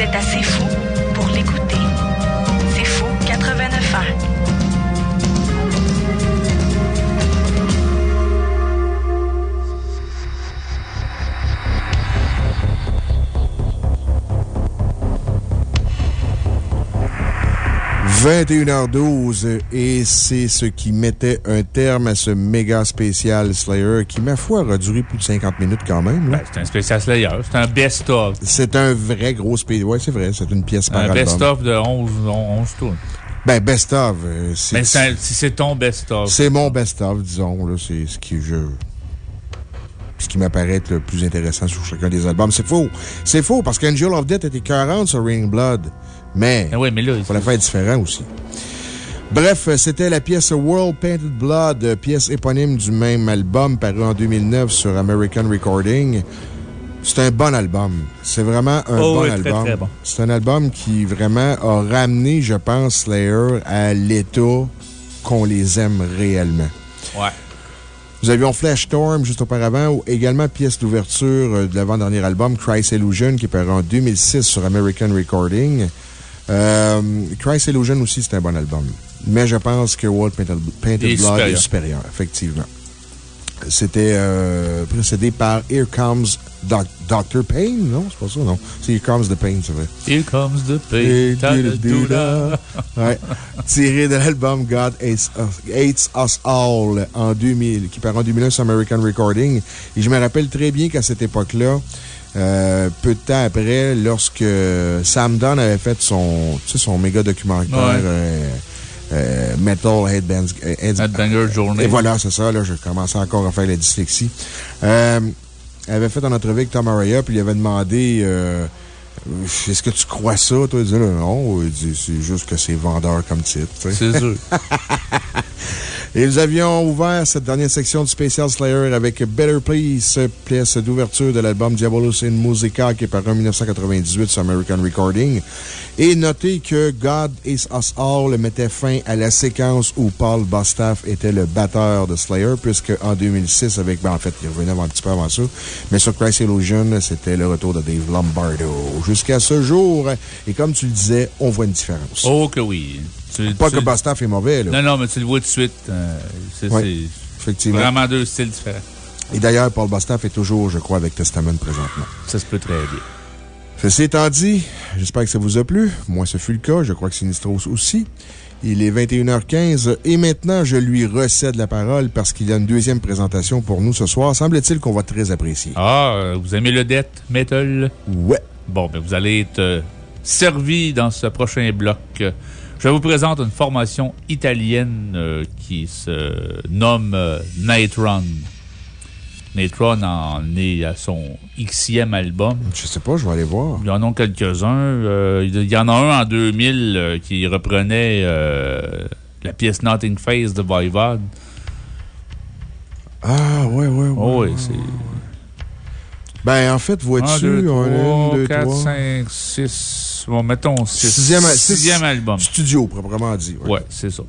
Êtes assez fou 21h12 et c'est ce qui mettait un terme à ce méga spécial Slayer qui, ma foi, aura duré plus de 50 minutes quand même. Ben, c'est un spécial Slayer. C'est un best-of. C'est un vrai gros spécial. Ouais, c'est vrai, c'est une pièce par Un best-of de 11, 11 tours. Ben, best-of. euh, c'est- Mais c'est un- si c'est ton best-of. C'est mon best-of, disons. là. C'est ce qui, je, ce qui m'apparaît être le plus intéressant sur chacun des albums. C'est faux. C'est faux parce qu'Angel of Death était 40 sur Ring Blood. Mais. là. Il fallait faire différent aussi. Bref, euh, c'était la pièce World Painted Blood, euh, pièce éponyme du même album paru en 2009 sur American Recording. C'est un bon album. C'est vraiment un Oh bon oui, album. bon. C'est un album qui vraiment a ramené, je pense, Slayer à l'état qu'on les aime réellement. Ouais. Nous avions Flash Storm juste auparavant, ou également pièce d'ouverture euh, de l'avant-dernier album, Christ Illusion, qui est paru en 2006 sur American Recording. Euh, Christ Illusion aussi, c'est un bon album. Mais je pense que World Painted, Painted Blood est supérieur. supérieur, effectivement. C'était euh, précédé par Here Comes Doc- Dr. Pain, non? C'est pas ça, non? C'est Here Comes the Pain, c'est vrai. Here comes the Et pain. Ouais. Tiré de l'album God Hates Us, Hates Us All en 2000, qui part en 2001 sur American Recording. Et je me rappelle très bien qu'à cette époque-là, Euh, peu de temps après, lorsque Sam Dunn avait fait son, tu sais, son méga documentaire Ouais. euh, euh, Metal euh, Headbanger Journey. Et voilà, c'est ça, là, je commençais encore à faire la dyslexie. Euh, elle avait fait une entrevue avec Tom Araya, puis il avait demandé euh, Est-ce que tu crois ça? Toi, il disait Non, il dit c'est juste que c'est vendeur comme titre. C'est sûr. Et nous avions ouvert cette dernière section du Special Slayer avec Better Place, pièce d'ouverture de l'album Diabolus in Musica qui est paru en 1998 sur American Recording. Et notez que God Is Us All mettait fin à la séquence où Paul Bostaff était le batteur de Slayer, puisque en 2006, avec, ben, en fait, il revenait un petit peu avant ça, mais sur Christ Illusion, c'était le retour de Dave Lombardo. Jusqu'à ce jour, et comme tu le disais, on voit une différence. Oh, que oui. Tu- Pas tu- que Bostaff est mauvais, là. Non, non, mais tu le vois tout de suite. euh, c'est Oui, effectivement. vraiment deux styles différents. Et d'ailleurs, Paul Bostaff est toujours, je crois, avec Testament présentement. Ça se peut très bien. Ceci étant dit, j'espère que ça vous a plu. Moi, ce fut le cas. Je crois que Sinistros aussi. Il est 21h15 et maintenant, je lui recède la parole parce qu'il y a une deuxième présentation pour nous ce soir. Semble-t-il qu'on va très apprécier. Ah, euh, vous aimez le Death Metal? Ouais. Bon, ben, vous allez être euh, servi dans ce prochain bloc. Je vous présente une formation italienne euh, qui se nomme euh, Nightron. Nightron en est à son Xème album. Je sais pas, je vais aller voir. Il y en a quelques-uns. Euh, il y en a un en 2000 euh, qui reprenait euh, la pièce Nothing Face de Voivod. Ah, ouais, ouais, ouais. Oh, oui, ouais, c'est. ouais. Ben, en fait, 1, vois-tu, 2, on a 3, une, deux, 4, trois. 5, 6. Bon, mettons 6. Sixième, Sixième album. Studio, proprement dit. Ouais, c'est ça.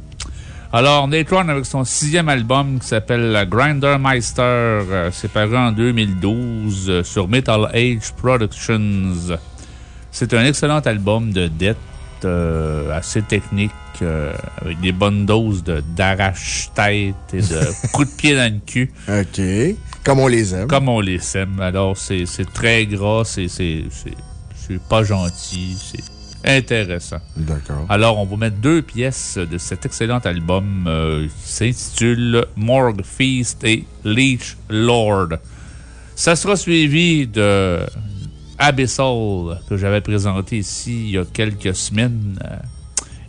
Alors, Natron, avec son sixième album qui s'appelle Grindermeister, euh, c'est paru en 2012 euh, sur Metal Age Productions. C'est un excellent album de death euh, assez technique, euh, avec des bonnes doses de- d'arrache-tête et de coups de pied dans le cul. OK. Comme on les aime. Comme on les aime. Alors, c'est c'est très gras, c'est c'est- pas gentil, c'est intéressant. D'accord. Alors, on va mettre deux pièces de cet excellent album euh, qui s'intitule Morgue Feast et Leech Lord. Ça sera suivi de Abyssal, que j'avais présenté ici il y a quelques semaines, euh,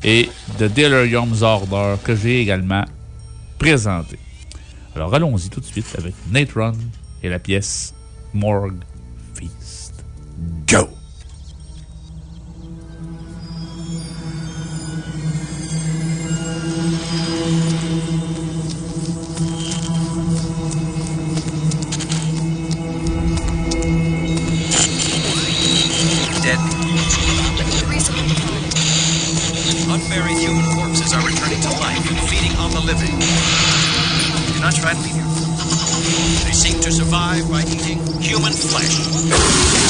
et de Delirium's Order, que j'ai également présenté. Alors, allons-y tout de suite avec Natron et la pièce Morgue Feast. Go! They seek to survive by eating human flesh.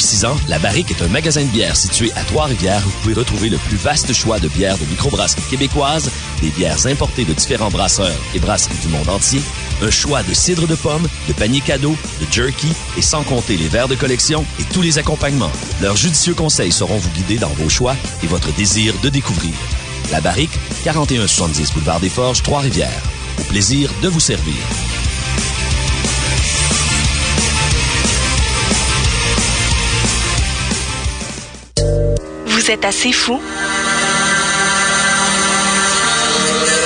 Depuis six ans, La Barrique est un magasin de bière situé à Trois-Rivières où vous pouvez retrouver le plus vaste choix de bières de microbrasserie québécoises, des bières importées de différents brasseurs et brasseries du monde entier, un choix de cidre de pomme, de paniers cadeaux, de jerky et sans compter les verres de collection et tous les accompagnements. Leurs judicieux conseils sauront vous guider dans vos choix et votre désir de découvrir. La Barrique, 4170 boulevard des Forges, Trois-Rivières. Au plaisir de vous servir. Vous êtes assez fou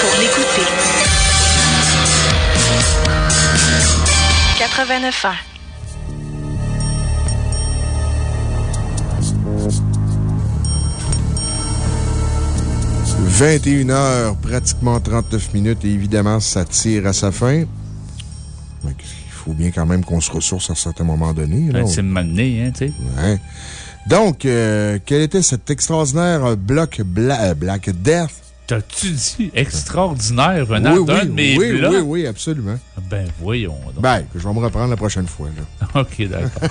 pour l'écouter. 89 ans. 21 heures, pratiquement 39 minutes, et évidemment, ça tire à sa fin. Mais il faut bien quand même qu'on se ressource à certains moments donnés. là. Ben, c'est m'amener, hein, tu sais. Ouais. Donc, euh, quel était cet extraordinaire bloc Bla- euh, Black Death? T'as-tu dit extraordinaire venant oui, d'un oui, de mes oui, blocs? oui, oui, absolument. Ben, voyons donc. Ben, je vais me reprendre la prochaine fois. Là. OK, d'accord.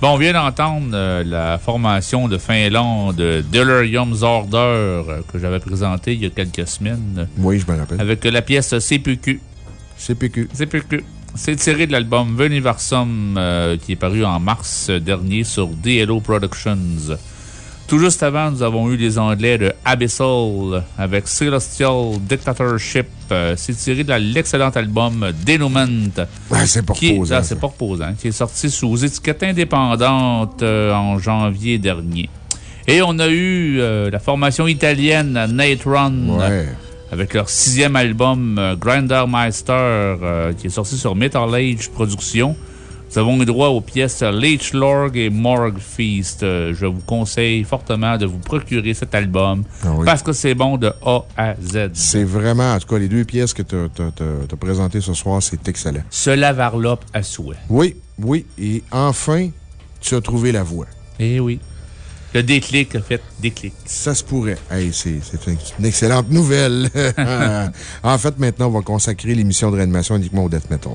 bon, on vient d'entendre euh, la formation de Finlande, Delirium's Order, euh, que j'avais présentée il y a quelques semaines. Oui, je me rappelle. Avec euh, la pièce CPQ. CPQ. CPQ. C'est tiré de l'album Veniversum, euh, qui est paru en mars dernier sur DLO Productions. Tout juste avant, nous avons eu les Anglais de Abyssal avec Celestial Dictatorship. Euh, C'est tiré de l'excellent album Denouement. Ouais, c'est pas qui est- reposant, ah. C'est pas reposant. Qui est sorti sous étiquette indépendante euh, en janvier dernier. Et on a eu euh, la formation italienne Nate Run. Ouais. Avec leur sixième album, euh, Grindermeister, euh, qui est sorti sur Metal Age Productions. Nous avons eu droit aux pièces Leech Lorg et Morgue Feast. Euh, je vous conseille fortement de vous procurer cet album Ah oui. parce que c'est bon de A à Z. C'est vraiment, en tout cas, les deux pièces que tu as, présentées ce soir, c'est excellent. Cela varlope à souhait. Oui, oui. Et enfin, tu as trouvé la voie. Eh oui. Le déclic a fait déclic. Ça se pourrait. Hey, c'est une, excellente nouvelle. en fait, maintenant, on va consacrer l'émission de réanimation uniquement au death metal.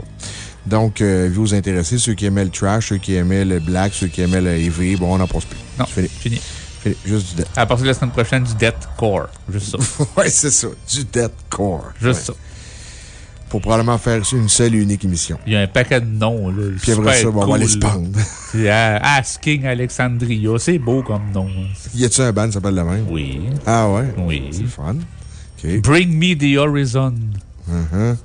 Donc, euh, vous vous intéressez, ceux qui aimaient le trash, ceux qui aimaient le black, ceux qui aimaient le heavy, bon, on n'en passe plus. Non, fini. fini. Fini. Juste du death. À partir de la semaine prochaine, du Death Core. Juste ça. ouais, c'est ça. Du death core. Juste Ouais. ça. Faut probablement faire une seule et unique émission. Il y a un paquet de noms, là. Puis après Super ça, bon, on va les se là. pendre. C'est euh, Asking Alexandria. C'est beau comme nom. Y a-tu un band qui s'appelle le même? Oui. Ah ouais? Oui. C'est fun. Bring me the horizon. Uh-huh.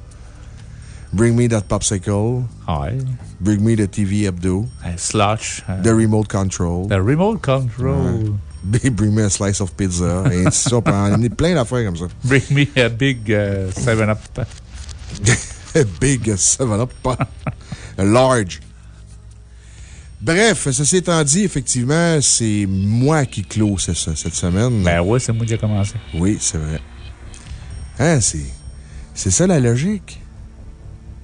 Bring me that popsicle. Ouais. Bring me the TV Hebdo. Un slotch. euh, The remote control. The remote control. Ouais. Bring me a slice of pizza. Et ainsi de suite. On a plein d'affaires comme ça. Bring me a big 7-up. Big 7-up. A large. Bref, ceci étant dit, effectivement, c'est moi qui ça, cette semaine. Ben oui, c'est moi qui ai commencé. Oui, c'est vrai. Hein, c'est. C'est ça la logique?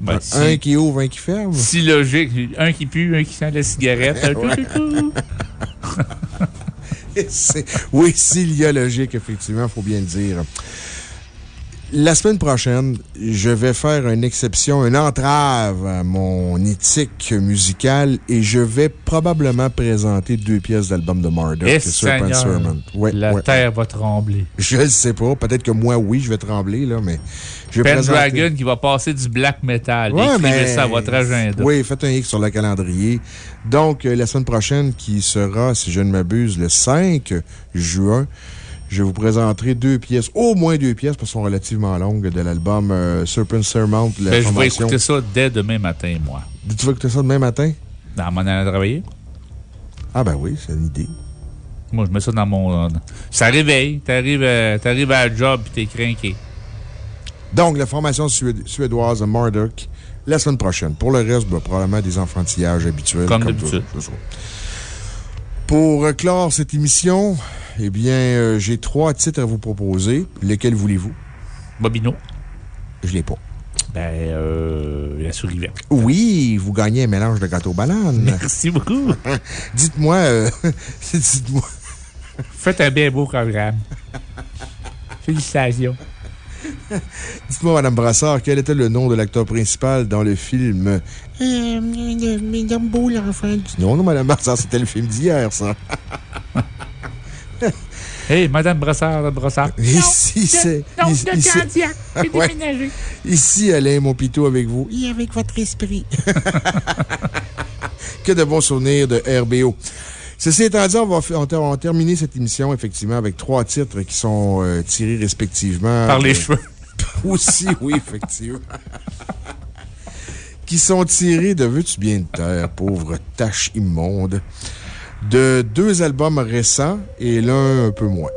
Ben, un, si- un qui ouvre, un qui ferme? Si logique. Un qui pue, un qui sent la cigarette. oui, s'il y a logique, effectivement, il faut bien le dire. La semaine prochaine, je vais faire une exception, une entrave à mon éthique musicale et je vais probablement présenter deux pièces d'album de Marduk. Sermon. Ouais, la ouais. terre va trembler. Je ne sais pas. Peut-être que moi, oui, je vais trembler, là, mais je vais présenter- qui va passer du black metal. Ouais, Écrivez mais- ça à votre agenda. Oui, faites un X sur le calendrier. Donc, euh, la semaine prochaine, qui sera, si je ne m'abuse, le 5 juin, je vous présenterai deux pièces, au moins deux pièces, parce qu'elles sont relativement longues, de l'album euh, Serpent Surmount. La Ben, je vais écouter ça dès demain matin, moi. Tu vas écouter ça demain matin? Dans mon allant travailler? Ah, ben oui, c'est une idée. Moi, je mets ça dans mon. Ça réveille. T'arrives euh, t'arrives à la job et t'es craqué. Donc, la formation suéd- suédoise Marduk, la semaine prochaine. Pour le reste, ben, probablement des enfantillages habituels. Comme tout, d'habitude. Pour euh, clore cette émission, eh bien, euh, j'ai trois titres à vous proposer. Lesquels voulez-vous? Bobino. Je l'ai pas. Ben, euh, la souris verte. Oui, vous gagnez un mélange de gâteau banane. Merci beaucoup. Dites-moi, euh, dites-moi. Faites un bien beau programme. Félicitations. Dites-moi, Madame Brassard, quel était le nom de l'acteur principal dans le film? Euh, Dumbo, l'enfant du... Non, non, Madame Brassard, c'était le film d'hier, ça. Hey, Madame Brassard, Brassard. Ici, c'est. Non, ici- de ici- Candiac. J'ai Ouais. déménagé. Ici, Alain Monpito avec vous. Et avec votre esprit. que de bons souvenirs de RBO. Ceci étant dit, on va, on va terminer cette émission, effectivement, avec trois titres qui sont euh, tirés respectivement. Par les cheveux. Aussi, oui, effectivement. qui sont tirés de Veux-tu bien de terre, pauvre tâche immonde, de deux albums récents et l'un un peu moins.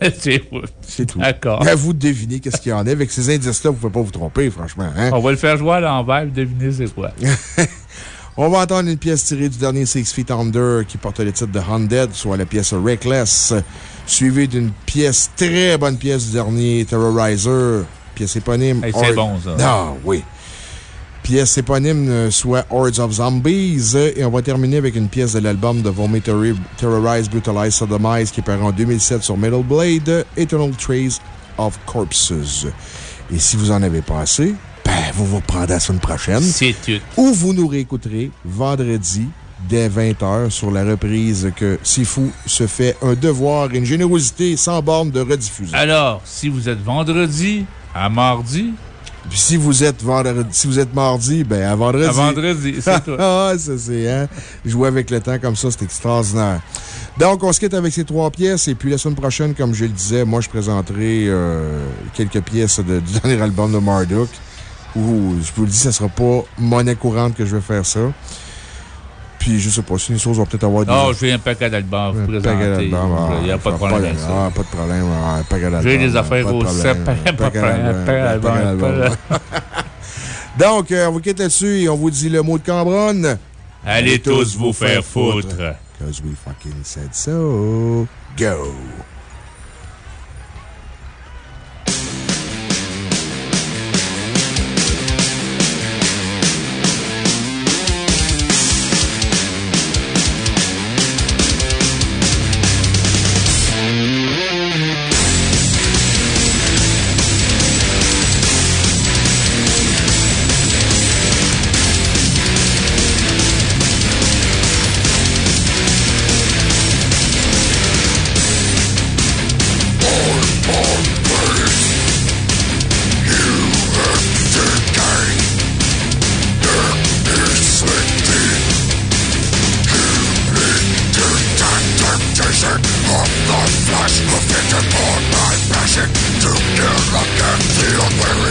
C'est C'est tout. D'accord. À vous de deviner qu'est-ce qu'il y en a. Avec ces indices-là, vous ne pouvez pas vous tromper, franchement. hein? On va le faire jouer à l'envers et deviner c'est quoi. On va entendre une pièce tirée du dernier Six Feet Under qui porte le titre de Haunted, soit la pièce Reckless, suivie d'une pièce, très bonne pièce du dernier Terrorizer, pièce éponyme. Hey, c'est bon, ça. Ah, oui. Pièce éponyme, euh, soit Hordes of Zombies. Et on va terminer avec une pièce de l'album de Vomit Terri- Terrorize, Brutalize, Sodomize qui paru en 2007 sur Metal Blade, Eternal Trace of Corpses. Et si vous en avez pas assez, ben, vous vous reprendrez la semaine prochaine. C'est tout. Ou vous nous réécouterez vendredi dès 20h sur la reprise que Sifu se fait un devoir et une générosité sans borne de rediffuser. Alors, si vous êtes vendredi à mardi, Puis si vous êtes vendredi, si vous êtes mardi, ben à vendredi. à vendredi, c'est tout. ah, ça c'est, hein? Jouer avec le temps comme ça, c'est extraordinaire. Donc, on se quitte avec ces trois pièces. Et puis, la semaine prochaine, comme je le disais, moi, je présenterai euh, quelques pièces de- du dernier album de Marduk. Je vous le dis, ça sera pas monnaie courante que je vais faire ça. Puis, je sais pas, si les choses vont peut-être avoir des. Oh, j'ai un paquet d'albums à vous Un paquet présenter. d'albums, ah, Il n'y a pas de problème avec ça. Ah, pas de problème. ah, un paquet d'albums, J'ai des ah, affaires au pas de problème, d'albums. Donc, euh, on vous quitte là-dessus et on vous dit le mot de Cambronne. Allez tous vous faire foutre. Because we fucking said so. Go. on the flash, moving for my passion to kill again the unwilling.